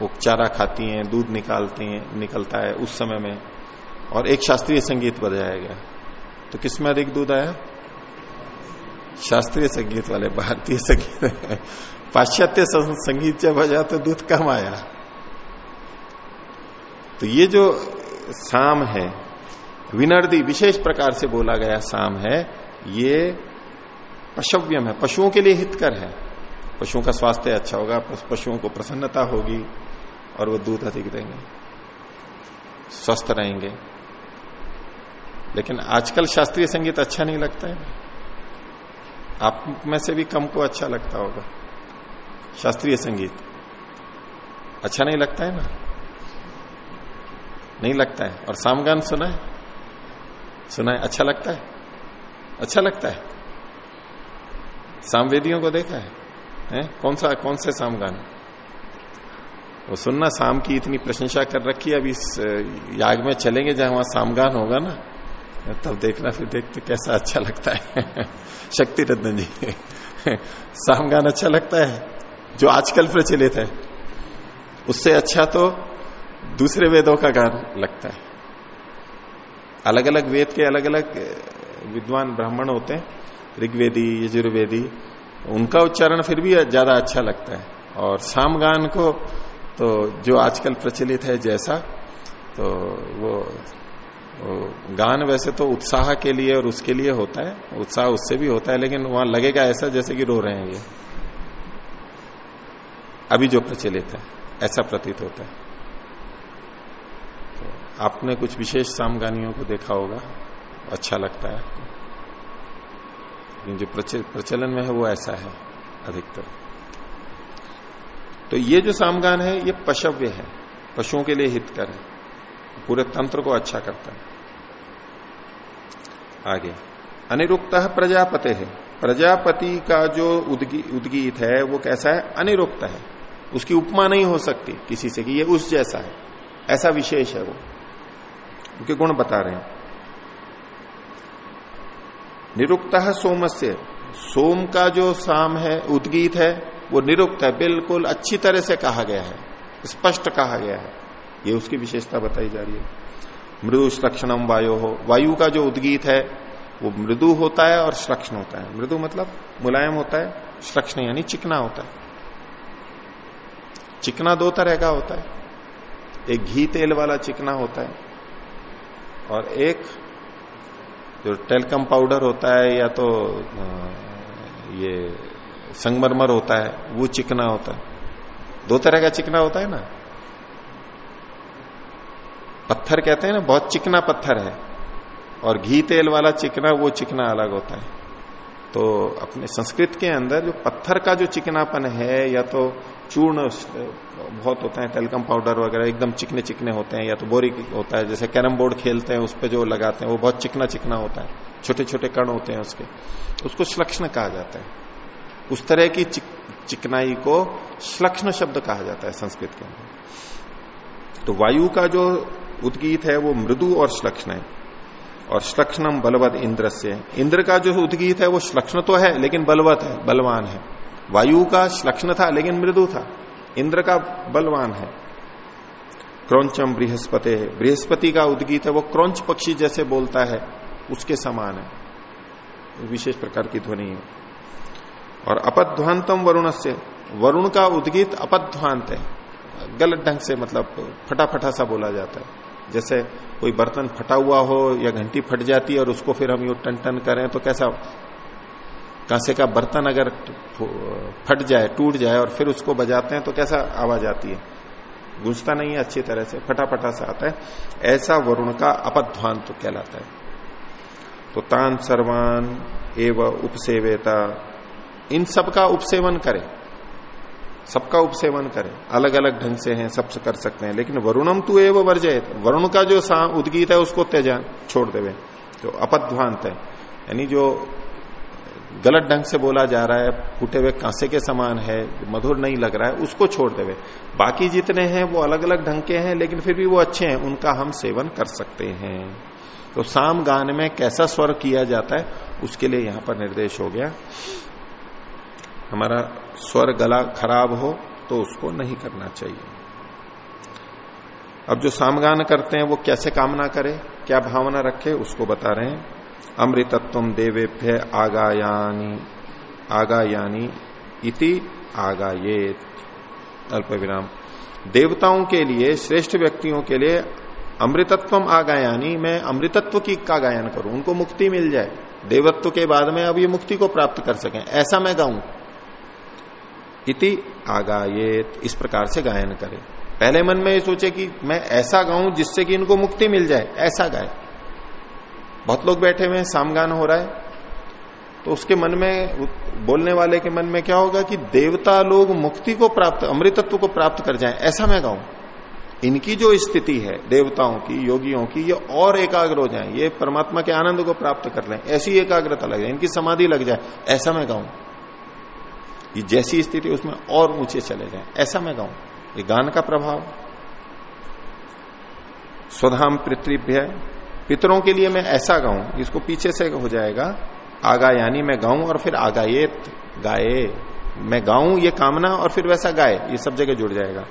वो चारा खाती हैं, दूध निकालती हैं, निकलता है उस समय में, और एक शास्त्रीय संगीत बजाया गया। तो किसमें अधिक दूध आया? शास्त्रीय संगीत वाले, भारतीय संगीत। (laughs) पाश्चात्य संगीत जब बजा तो दूध कम आया। तो ये जो साम है विनर्दी विशेष प्रकार से बोला गया साम है, ये पशव्यम है, पशुओं के लिए हितकर है। पशुओं का स्वास्थ्य अच्छा होगा पशुओं को प्रसन्नता होगी, और वो दूध अधिक देंगे, स्वस्थ रहेंगे। लेकिन आजकल शास्त्रीय संगीत अच्छा नहीं लगता है। आप में से भी कम को अच्छा लगता होगा। शास्त्रीय संगीत अच्छा नहीं लगता है ना? नहीं लगता है। और सामगान सुना है? सुना है अच्छा लगता है? अच्छा लगता है? सामवेदियों को देखा है, है? कौन सा कौन से सामगान वो सुनना शाम की इतनी प्रशंसा कर रखी है अभी इस याग में चलेंगे जहाँ वहाँ सामगान होगा ना तब देखना फिर देखते कैसा अच्छा लगता है। (laughs) शक्ति रत्न जी (laughs) सामगान अच्छा लगता है जो आजकल प्रचलित है। उससे अच्छा तो दूसरे वेदों का गान लगता है। अलग अलग वेद के अलग अलग विद्वान ब्राह्मण होते हैं ऋग्वेदी यजुर्वेदी उनका उच्चारण फिर भी ज़्यादा अच्छा लगता है। और सामगान को तो जो आजकल प्रचलित है जैसा तो वो, वो गान वैसे तो उत्साह के लिए और उसके लिए होता है उत्साह उससे भी होता है लेकिन वहाँ लगेगा ऐसा जैसे कि रो रहे हैं ये। अभी जो प्रचलित है ऐसा प्रतीत होता है। आपने कुछ विशेष सामगानियों को देखा होगा। अच्छा लगता है। आपको लेकिन जो प्रचलन में है वो ऐसा है अधिकतर। तो ये जो सामगान है ये पशव्य है। पशुओं के लिए हितकर है। पूरे तंत्र को अच्छा करता है। आगे। अनिरुक्त प्रजापति है। प्रजापति का जो उदगी, उदगीत है वो कैसा है? अनिरुक्त है। उसकी उपमा नहीं हो सकती किसी से कि ये उस जैसा है। ऐसा विशेष है वो। उनके गुण बता रहे हैं। निरुक्त सोमस्य। सोम का जो साम है, उदगीत है, वो निरुक्त है, बिल्कुल अच्छी तरह से कहा गया है, स्पष्ट कहा गया है। ये उसकी विशेषता बताई जा रही है। मृदु श्लक्षणम वायु हो। वायु का जो उद्गीत है, वो मृदु होता है और श्लक्षण होता है। मृदु मतलब मुलायम होता है श्लक्षण यानी चिकना होता है। चिकना दो तरह का होता है। एक घी तेल वाला चिकना होता है और एक जो टेलकम पाउडर होता है या तो ये संगमरमर होता है, वो चिकना होता है। दो तरह का चिकना होता है ना? पत्थर कहते हैं ना, बहुत चिकना पत्थर है। और घी तेल वाला चिकना, वो चिकना अलग होता है। तो अपने संस्कृत के अंदर जो पत्थर का जो चिकनापन है या तो चूर्ण बहुत होता है टेलकम पाउडर वगैरह एकदम चिकने चिकने होते हैं या तो बोरी होता है जैसे कैरम बोर्ड खेलते हैं उस पर जो लगाते हैं वो बहुत चिकना चिकना होता है। छोटे छोटे कण होते हैं उसके। उसको श्लक्षण कहा जाता है। उस तरह की चिक, चिकनाई को श्लक्षण शब्द कहा जाता है संस्कृत के अंदर। तो वायु का जो उद्गीत है वो मृदु और श्लक्षण है। और श्लक्षणम बलवत इंद्र से इंद्र का जो उद्गीत है, वो श्लक्षण तो है, लेकिन बलवत है, बलवान है। वायु का श्लक्षण था, लेकिन मृदु था। इंद्र का बलवान है। क्रौचम बृहस्पति। बृहस्पति का उद्गीत है, वो क्रौच पक्षी जैसे बोलता है, उसके समान है। विशेष प्रकार की ध्वनि है। और अपध्वांतम वरुण से वरुण का उद्गीत अपध्वांत है। गलत ढंग से मतलब फटाफटा सा बोला जाता है। जैसे कोई बर्तन फटा हुआ हो या घंटी फट जाती है और उसको फिर हम यू टन टन करें तो कैसा कांसे का बर्तन अगर फट जाए, टूट जाए और फिर उसको बजाते हैं तो कैसा आवाज़ आती है? गूंजता नहीं है अच्छी तरह से, फटाफटा सा आता है। ऐसा वरुण का अपध्वान तो कहलाता है। तो तान सर्वान एवं उपसेवेता, इन सब का उपसेवन करें। सबका उपसेवन करें। अलग अलग ढंग से हैं, सब कर सकते हैं। लेकिन वरुणम तू एवं वर्जय वरुण का जो उद्गीत है, उसको त्याजान छोड़ देवे। जो अपध्वांत है। यानी जो गलत ढंग से बोला जा रहा है, फूटे हुए कांसे के समान है, मधुर नहीं लग रहा है, उसको छोड़ देवे। बाकी जितने हैं, वो अलग अलग ढंग के हैं, लेकिन फिर भी वो अच्छे हैं, उनका हम सेवन कर सकते हैं। तो साम गान में कैसा स्वर किया जाता है, उसके लिए यहाँ पर निर्देश हो गया। हमारा स्वर, गला खराब हो तो उसको नहीं करना चाहिए। अब जो सामगान करते हैं वो कैसे कामना करे, क्या भावना रखे, उसको बता रहे हैं। अमृतत्व देवेभ्य आगायानी आगायानी इति आगायेत। अल्प विराम। देवताओं के लिए, श्रेष्ठ व्यक्तियों के लिए अमृतत्व आगायानी, मैं अमृतत्व की का गायन करूँ? उनको मुक्ति मिल जाए। देवत्व के बाद में अब ये मुक्ति को प्राप्त कर सकें। ऐसा मैं गाऊं। इति आगायेत। इस प्रकार से गायन करे। पहले मन में ये सोचे कि मैं ऐसा गाऊं जिससे कि इनको मुक्ति मिल जाए, ऐसा गाए। बहुत लोग बैठे हुए हैं, सामगान हो रहा है। तो उसके मन में, बोलने वाले के मन में क्या होगा कि देवता लोग मुक्ति को प्राप्त, अमृतत्व को प्राप्त कर जाएँ, ऐसा मैं गाऊं। इनकी जो स्थिति है, देवताओं की, योगियों की, ये और एकाग्र हो जाए। ये परमात्मा के आनंद को प्राप्त कर लें। ऐसी एकाग्रता लग जाए, इनकी समाधि लग जाए, ऐसा मैं गाऊं। ये जैसी स्थिति उसमें और ऊँचे चले जाए। ऐसा मैं गाऊं ये गान का प्रभाव। स्वधाम पितृभ्य, पितरों के लिए मैं ऐसा गाऊं इसको पीछे से हो जाएगा आगा यानी मैं गाऊं और फिर आगायेत, गाये। मैं गाऊं ये कामना और फिर वैसा गाए ये सब जगह जुड़ जाएगा।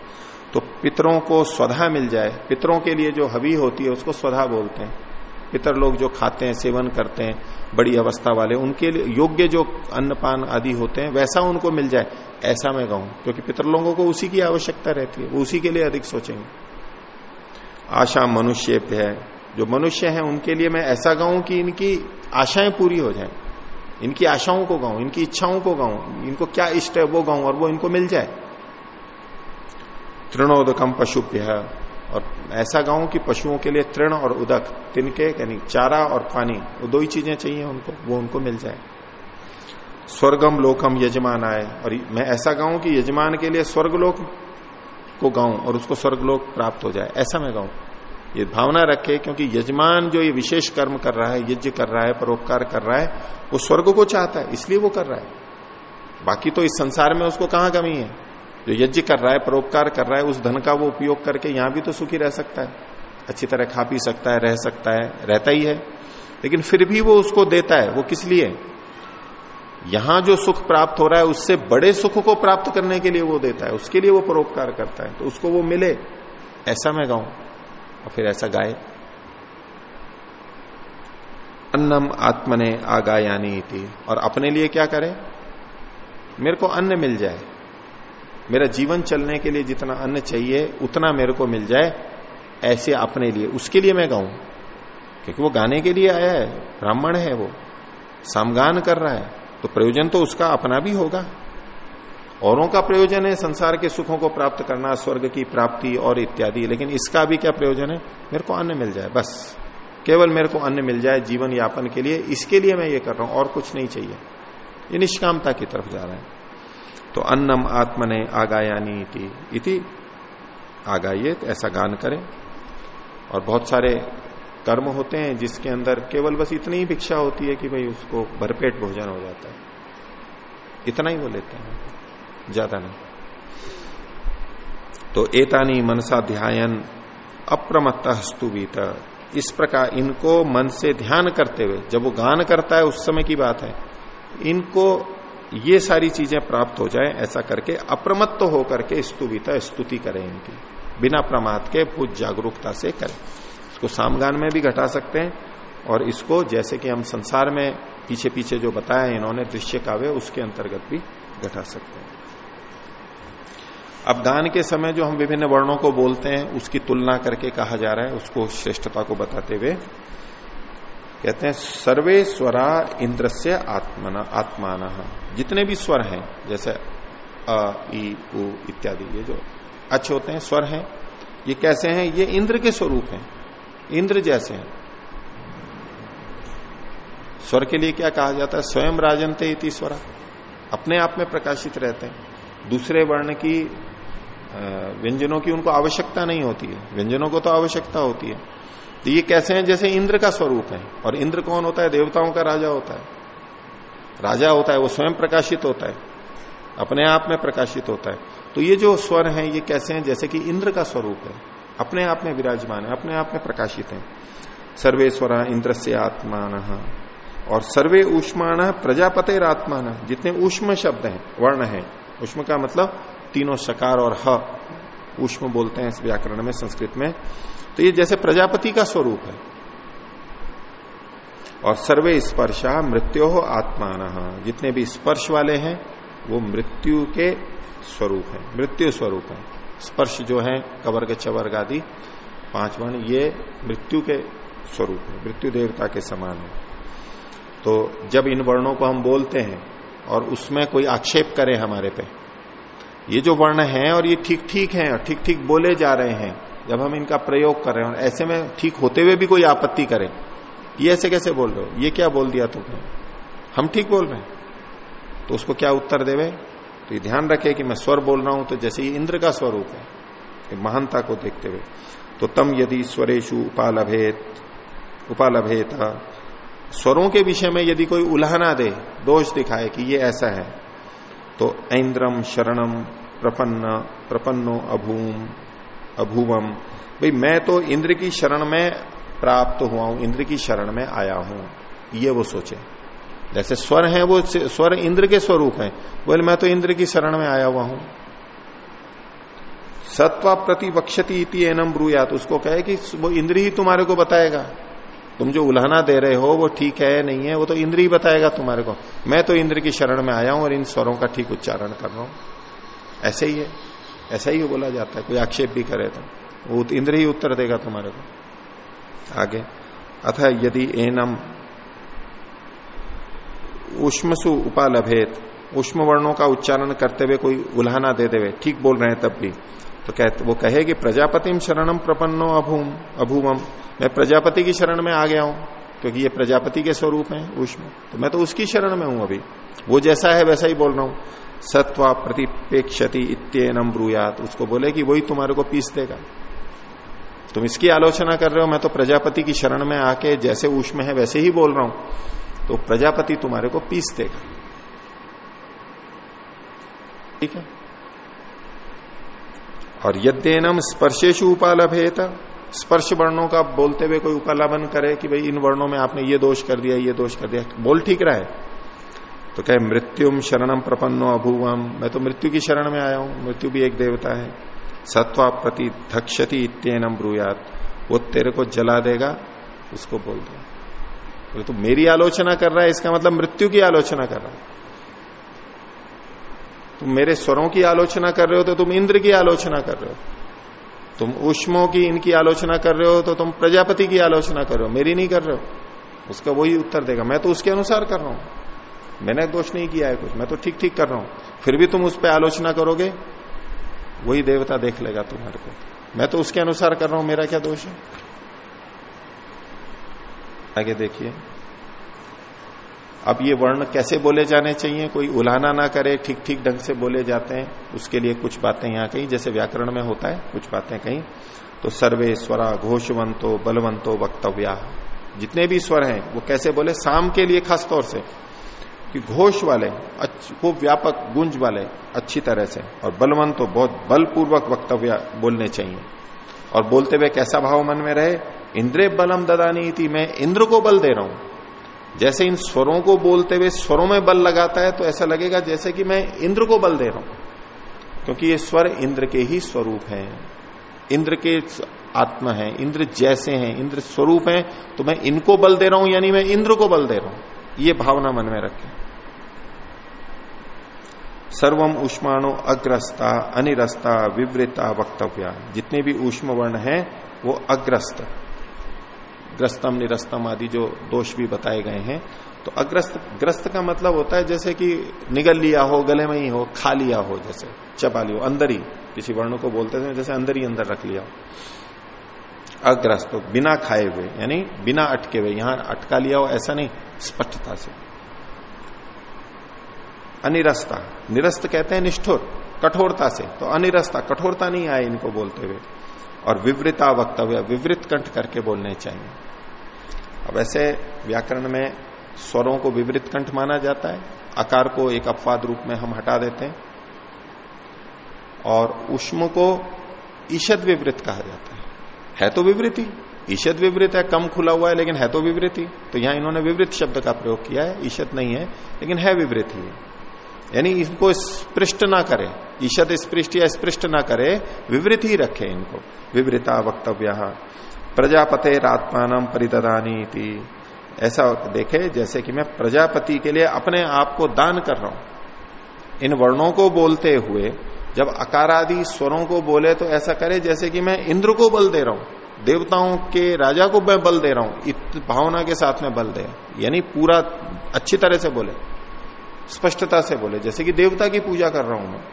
तो पितरों को स्वधा मिल जाए, पितरों के लिए जो हवी होती है उसको स्वधा बोलते हैं। पितर लोग जो खाते हैं, सेवन करते हैं, बड़ी अवस्था वाले, उनके लिए योग्य जो अन्नपान आदि होते हैं, वैसा उनको मिल जाए, ऐसा मैं कहूँ, क्योंकि पितर लोगों को उसी की आवश्यकता रहती है, वो उसी के लिए अधिक सोचेंगे। आशा मनुष्य है, जो मनुष्य है, उनके लिए मैं ऐसा गाऊं कि इनकी आशाएँ पूरी हो जाए, इनकी आशाओं को गाऊं, इनकी इच्छाओं को गाऊं, इनको क्या इष्ट है वो गाऊं और वो इनको मिल जाए। तृणोदकम पशुप्य और ऐसा गाऊं कि पशुओं के लिए तृण और उदक, तिनके, यानी चारा और पानी, वो दो ही चीज़ें चाहिए उनको, वो उनको मिल जाए। स्वर्गम लोकम यजमान आए। और मैं ऐसा गाऊं कि यजमान के लिए स्वर्गलोक को गाऊं और उसको स्वर्गलोक प्राप्त हो जाए। ऐसा मैं गाऊं। ये भावना रखे क्योंकि यजमान जो ये विशेष कर्म कर रहा है, यज्ञ कर रहा है, परोपकार कर रहा है, वो स्वर्ग को चाहता है, इसलिए वो कर रहा है। बाकी तो इस संसार में उसको कहाँ कमी है? जो यज्ञ कर रहा है, परोपकार कर रहा है, उस धन का वो उपयोग करके यहाँ भी तो सुखी रह सकता है। अच्छी तरह खा पी सकता है, रह सकता है, रहता ही है। लेकिन फिर भी वो उसको देता है, वो किस लिए? यहाँ जो सुख प्राप्त हो रहा है, उससे बड़े सुख को प्राप्त करने के लिए वो देता है, उसके लिए वो परोपकार करता है। तो उसको वो मिले, ऐसा मैं गाऊं, और फिर ऐसा गाए। अन्नम आत्मने आगायानी थी और अपने लिए क्या करें? मेरे को अन्न मिल जाए। मेरा जीवन चलने के लिए जितना अन्न चाहिए, उतना मेरे को मिल जाए, ऐसे अपने लिए। उसके लिए मैं गाऊं। क्योंकि वो गाने के लिए आया है, ब्राह्मण है वो, सामगान कर रहा है तो प्रयोजन तो उसका अपना भी होगा। औरों का प्रयोजन है, संसार के सुखों को प्राप्त करना, स्वर्ग की प्राप्ति और इत्यादि, लेकिन इसका भी क्या प्रयोजन है? मेरे को अन्न मिल जाए, बस। केवल मेरे को अन्न मिल जाए जीवन यापन के लिए, इसके लिए मैं ये कर रहा हूँ, और कुछ नहीं चाहिए। ये निष्कामता की तरफ़ जा रहा है। तो अन्नम आत्मने आगायानी इति। आगाइए ऐसा गान करें। और बहुत सारे कर्म होते हैं जिसके अंदर केवल बस इतनी ही भिक्षा होती है कि भाई उसको भरपेट भोजन हो जाता है। इतना ही वो लेते हैं। ज़्यादा नहीं। तो एतानी मनसा ध्यान अप्रमत्त स्तुवीत इस प्रकार इनको मन से ध्यान करते हुए, जब वो गान करता है, उस समय की बात है, इनको ये सारी चीज़ें प्राप्त हो जाए, ऐसा करके अप्रमत्त होकर के स्तुविता स्तुति करें इनकी। बिना प्रमाद के पूज जागरूकता से करें। इसको सामगान में भी घटा सकते हैं और इसको जैसे कि हम संसार में पीछे पीछे जो बताया इन्होंने, दृश्य काव्य, उसके अंतर्गत भी घटा सकते हैं। अब गान के समय जो हम विभिन्न वर्णों को बोलते हैं, उसकी तुलना करके कहा जा रहा है, उसको श्रेष्ठता को बताते हुए कहते हैं, सर्वे स्वरा इंद्र से आत्मना, आत्मान। जितने भी स्वर हैं, जैसे अ ई उ इत्यादि, ये जो अच्छे होते हैं, स्वर हैं, ये कैसे हैं? ये इंद्र के स्वरूप हैं। इंद्र जैसे हैं। स्वर के लिए क्या कहा जाता है? स्वयं राजनते इति स्वर। अपने आप में प्रकाशित रहते हैं। दूसरे वर्ण की व्यंजनों की उनको आवश्यकता नहीं होती है। व्यंजनों को तो आवश्यकता होती है। तो ये कैसे हैं? जैसे इंद्र का स्वरूप है। और इंद्र कौन होता है? देवताओं का राजा होता है। राजा होता है, वो स्वयं प्रकाशित होता है। अपने आप में प्रकाशित होता है। तो ये जो स्वर हैं, ये कैसे हैं? जैसे कि इंद्र का स्वरूप है। अपने आप में विराजमान है, अपने आप में प्रकाशित है। सर्वे स्वर इंद्र से आत्मान। और सर्वे ऊष्माण प्रजापते आत्मान। जितने ऊष्म शब्द हैं, वर्ण है, उष्म का मतलब तीनों शकार और ह। ऊष्म बोलते हैं इस व्याकरण में, संस्कृत में। तो ये जैसे प्रजापति का स्वरूप है। और सर्वे स्पर्शा मृत्यु हो आत्मान। जितने भी स्पर्श वाले हैं, वो मृत्यु के स्वरूप है। मृत्यु स्वरूप है। स्पर्श जो है, कवर्ग, चवर्ग आदि, पाँच वर्ण, ये मृत्यु के स्वरूप है। मृत्यु देवता के समान है। तो जब इन वर्णों को हम बोलते हैं, और उसमें कोई आक्षेप करे हमारे पे, ये जो वर्ण है और ये ठीक ठीक है और ठीक ठीक बोले जा रहे हैं जब हम इनका प्रयोग कर रहे हैं, और ऐसे में ठीक होते हुए भी कोई आपत्ति करे, ये ऐसे कैसे बोल रहे हो? ये क्या बोल दिया तुमने? हम ठीक बोल रहे हैं। तो उसको क्या उत्तर देवे? तो ये ध्यान रखे कि मैं स्वर बोल रहा हूँ तो जैसे ही इंद्र का स्वरूप है महानता को देखते हुए। तो तम यदि स्वरेशु उपालभेत उपालभेत, स्वरों के विषय में यदि कोई उल्हाना दे, दोष दिखाए कि ये ऐसा है तो ऐन्द्रम शरणम प्रपन्न, प्रपन्नो अभूम। अभूवम। भाई, मैं तो इंद्र की शरण में प्राप्त हुआ हूँ, इंद्र की शरण में आया हूँ। ये वो सोचे। जैसे स्वर है, वो स्वर इंद्र के स्वरूप है। बोले, मैं तो इंद्र की शरण में आया हुआ हूँ। सत्वा प्रतिवक्षति इति एनम ब्रूयात। उसको कहे कि वो इंद्र ही तुम्हारे को बताएगा। तुम जो उल्हाना दे रहे हो, वो ठीक है नहीं है, वो तो इंद्र ही बताएगा तुम्हारे को। मैं तो इंद्र की शरण में आया हूँ और इन स्वरों का ठीक उच्चारण कर रहा हूँ। ऐसे ही है। ऐसा ही बोला जाता है, कोई आक्षेप भी करे तो। वो इंद्र ही उत्तर देगा तुम्हारे को। आगे, अथ यदि एनम उष्मसु उपालभेत उष्म वर्णों का उच्चारण करते हुए कोई उल्हाना दे देवे, ठीक बोल रहे हैं तब भी। तो कहते वो कहे कि प्रजापति शरणम प्रपन्नो अभूम, अभूमम। मैं प्रजापति की शरण में आ गया हूँ, क्योंकि ये प्रजापति के स्वरूप है, उष्म। तो मैं तो उसकी शरण में हूँ अभी। वो जैसा है वैसा ही बोल रहा हूँ। सत्वा प्रतिपेक्षति इत्येनम ब्रूयात। उसको बोले कि वही तुम्हारे को पीस देगा। तुम इसकी आलोचना कर रहे हो, मैं तो प्रजापति की शरण में आके जैसे उष्म है वैसे ही बोल रहा हूँ। तो प्रजापति तुम्हारे को पीस देगा। ठीक है? और यद्यनम स्पर्शेशु उपालभेत, स्पर्श वर्णों का बोलते हुए कोई उपालाभन करे कि भाई इन वर्णों में आपने ये दोष कर दिया, ये दोष कर दिया, बोल ठीक रहा है। तो कहे मृत्युम शरणम प्रपन्नो अभुवम. मैं तो मृत्यु की शरण में आया हूँ। मृत्यु भी एक देवता है। सत्वा प्रति धक्षति इत्यनम ब्रुयात। वो तेरे को जला देगा, उसको बोल दो। तो मेरी आलोचना कर रहा है, इसका मतलब मृत्यु की आलोचना कर रहा है। तुम मेरे स्वरों की आलोचना कर रहे हो तो तुम इंद्र की आलोचना कर रहे हो। तुम उष्मों की इनकी आलोचना कर रहे हो तो तुम प्रजापति की आलोचना कर रहे हो। मेरी नहीं कर रहे हो। उसका वही उत्तर देगा। मैं तो उसके अनुसार कर रहा हूँ। मैंने दोष नहीं किया है कुछ, मैं तो ठीक ठीक कर रहा हूँ। फिर भी तुम उस पर आलोचना करोगे, वही देवता देख लेगा तुम्हारे को। मैं तो उसके अनुसार कर रहा हूँ, मेरा क्या दोष है? आगे देखिए। अब ये वर्ण कैसे बोले जाने चाहिए? कोई उलाना ना करे ठीक ठीक ढंग से बोले जाते हैं, उसके लिए कुछ बातें यहाँ कहीं, जैसे व्याकरण में होता है, कुछ बातें कहीं। तो सर्वे स्वरा घोषवंतो बलवंतो वक्तव्या। जितने भी स्वर हैं, वो कैसे बोले? शाम के लिए खास तौर से। कि घोष वाले खूब व्यापक गुंज वाले अच्छी तरह से। और बलवंत तो बहुत बलपूर्वक वक्तव्य बोलने चाहिए। और बोलते हुए कैसा भाव मन में रहे? इंद्रे बलम ददानी थी मैं इंद्र को बल दे रहा हूँ। जैसे इन स्वरों को बोलते हुए स्वरों में बल लगाता है तो ऐसा लगेगा जैसे कि मैं इंद्र को बल दे रहा हूँ। क्योंकि ये स्वर इंद्र के ही स्वरूप हैं। इंद्र के आत्मा है, इंद्र जैसे हैं, इंद्र स्वरूप हैं तो मैं इनको बल दे रहा हूँ, यानी मैं इंद्र को बल दे रहा हूँ। ये भावना मन में रखें। सर्वम उष्माणु अग्रस्ता, अनिरस्ता, विवृता वक्तव्या। जितने भी उष्म वर्ण है, वो अग्रस्त। ग्रस्तम, निरस्तम आदि जो दोष भी बताए गए हैं। तो अग्रस्त, ग्रस्त का मतलब होता है जैसे कि निगल लिया हो, गले में ही हो, खा लिया हो, जैसे चबा लिया अंदर ही। किसी वर्ण को बोलते थे जैसे अंदर ही अंदर रख लिया हो। अग्रस्त, बिना खाए हुए, यानी बिना अटके हुए, यहाँ अटका लिया हो ऐसा नहीं, स्पष्टता से। अनिरस्ता, निरस्त कहते हैं निष्ठुर, कठोरता से तो अनिरस्ता, कठोरता नहीं आए इनको बोलते हुए, और विवृता वक्तव्य, विवृत कंठ करके बोलने चाहिए। अब ऐसे व्याकरण में स्वरों को विवृत कंठ माना जाता है, आकार को एक अपवाद रूप में हम हटा देते हैं, और उष्म को ईशद विवृत कहा जाता है। है तो विवृति। ईशद विवृत है, कम खुला हुआ है, लेकिन है तो विवृति। तो यहाँ इन्होंने विवृत शब्द का प्रयोग किया है ईशद नहीं है, लेकिन है विवृति यानी इनको स्पृष्ट ना करे। ईशद स्पृष्ट या स्पृष्ट ना करे, विवृत ही रखे इनको। विवृता वक्तव्य। प्रजापते रात्मान परिदानी थी ऐसा देखे, जैसे कि मैं प्रजापति के लिए अपने आप को दान कर रहा हूँ। इन वर्णों को बोलते हुए जब अकारादि स्वरों को बोले तो ऐसा करे जैसे कि मैं इंद्र को बल दे रहा हूँ, देवताओं के राजा को मैं बल दे रहा हूँ, इत, भावना के साथ में बल दे यानी पूरा अच्छी तरह से बोले, स्पष्टता से बोले, जैसे कि देवता की पूजा कर रहा हूँ मैं,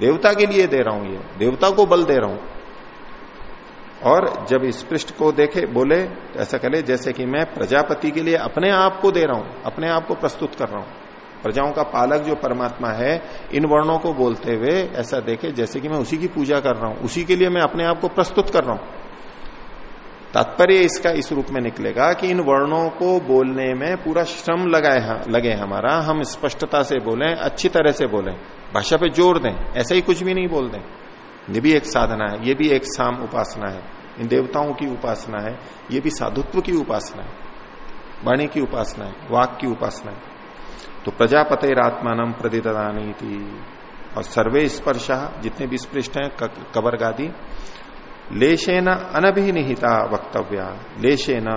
देवता के लिए दे रहा हूँ ये, देवता को बल दे रहा हूँ। और जब इस पृष्ठ को देखे, बोले तो ऐसा करे जैसे कि मैं प्रजापति के लिए अपने आप को दे रहा हूँ, अपने आप को प्रस्तुत कर रहा हूँ। प्रजाओं का पालक जो परमात्मा है, इन वर्णों को बोलते हुए ऐसा देखे जैसे कि मैं उसी की पूजा कर रहा हूँ, उसी के लिए मैं अपने आप को प्रस्तुत कर रहा हूँ। तात्पर्य इसका इस रूप में निकलेगा कि इन वर्णों को बोलने में पूरा श्रम लगाए लगे हमारा, हम स्पष्टता से बोलें, अच्छी तरह से बोलें, भाषा पे ज़ोर दें, ऐसा ही कुछ भी नहीं बोल दें। ये भी एक साधना है, ये भी एक साम उपासना है, इन देवताओं की उपासना है, ये भी साधुत्व की उपासना है, वाणी की उपासना है, वाक की उपासना है। तो प्रजापते आत्मान प्रदिदानी थी और सर्वे स्पर्श, जितने भी स्पृष्ट हैं कबरगादी लेशेन अनभिनिहिता वक्तव्या। लेशेन,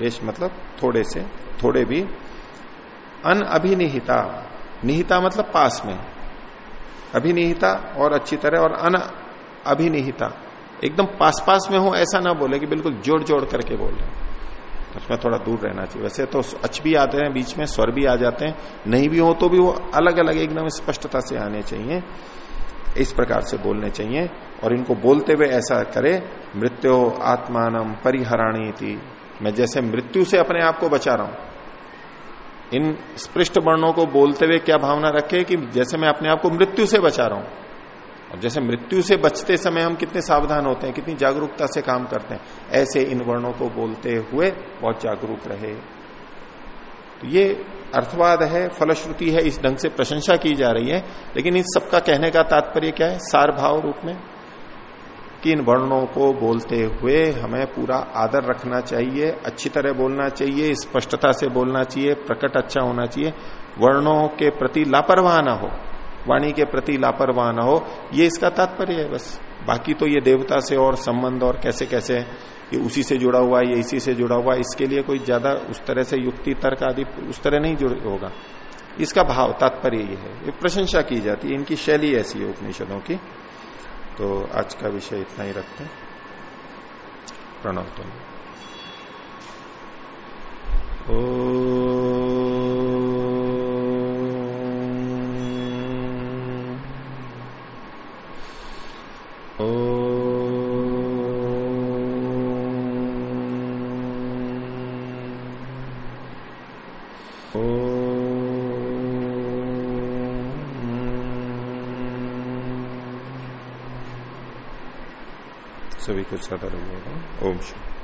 लेश मतलब थोड़े से, थोड़े भी, अनअभिनिहिता। निहिता मतलब पास में। अभिनिहिता और अच्छी तरह और अन अभिनिहिता। एकदम पास पास में हो, ऐसा ना बोले कि बिल्कुल जोड़ जोड़ करके बोले उसमें थोड़ा दूर रहना चाहिए। वैसे तो अच भी आते हैं, बीच में स्वर भी आ जाते हैं। नहीं भी हो तो भी वो अलग अलग एकदम स्पष्टता से आने चाहिए। इस प्रकार से बोलने चाहिए और इनको बोलते हुए ऐसा करे, मृत्यु आत्मान परिहराणी थी मैं जैसे मृत्यु से अपने आप को बचा रहा हूँ। इन स्पृष्ट वर्णों को बोलते हुए क्या भावना रखे कि जैसे मैं अपने आप को मृत्यु से बचा रहा हूँ। और जैसे मृत्यु से बचते समय हम कितने सावधान होते हैं, कितनी जागरूकता से काम करते हैं, ऐसे इन वर्णों को बोलते हुए बहुत जागरूक रहे। तो ये अर्थवाद है, फलश्रुति है, इस ढंग से प्रशंसा की जा रही है, लेकिन इस सबका कहने का तात्पर्य क्या है? सार भाव रूप में कि इन वर्णों को बोलते हुए हमें पूरा आदर रखना चाहिए, अच्छी तरह बोलना चाहिए, स्पष्टता से बोलना चाहिए, प्रकट अच्छा होना चाहिए। वर्णों के प्रति लापरवाह ना हो। वाणी के प्रति लापरवाह ना हो। ये इसका तात्पर्य है बस। बाकी तो ये देवता से और संबंध और कैसे कैसे ये उसी से जुड़ा हुआ है, ये इसी से जुड़ा हुआ है। इसके लिए कोई ज़्यादा उस तरह से युक्ति, तर्क आदि उस तरह नहीं जुड़ होगा। इसका भाव, तात्पर्य ये है। ये प्रशंसा की जाती है। इनकी शैली ऐसी है उपनिषदों की। तो आज का विषय इतना ही रखते हैं। प्रणव तो सभी कुछ रहिएगा ओम शांति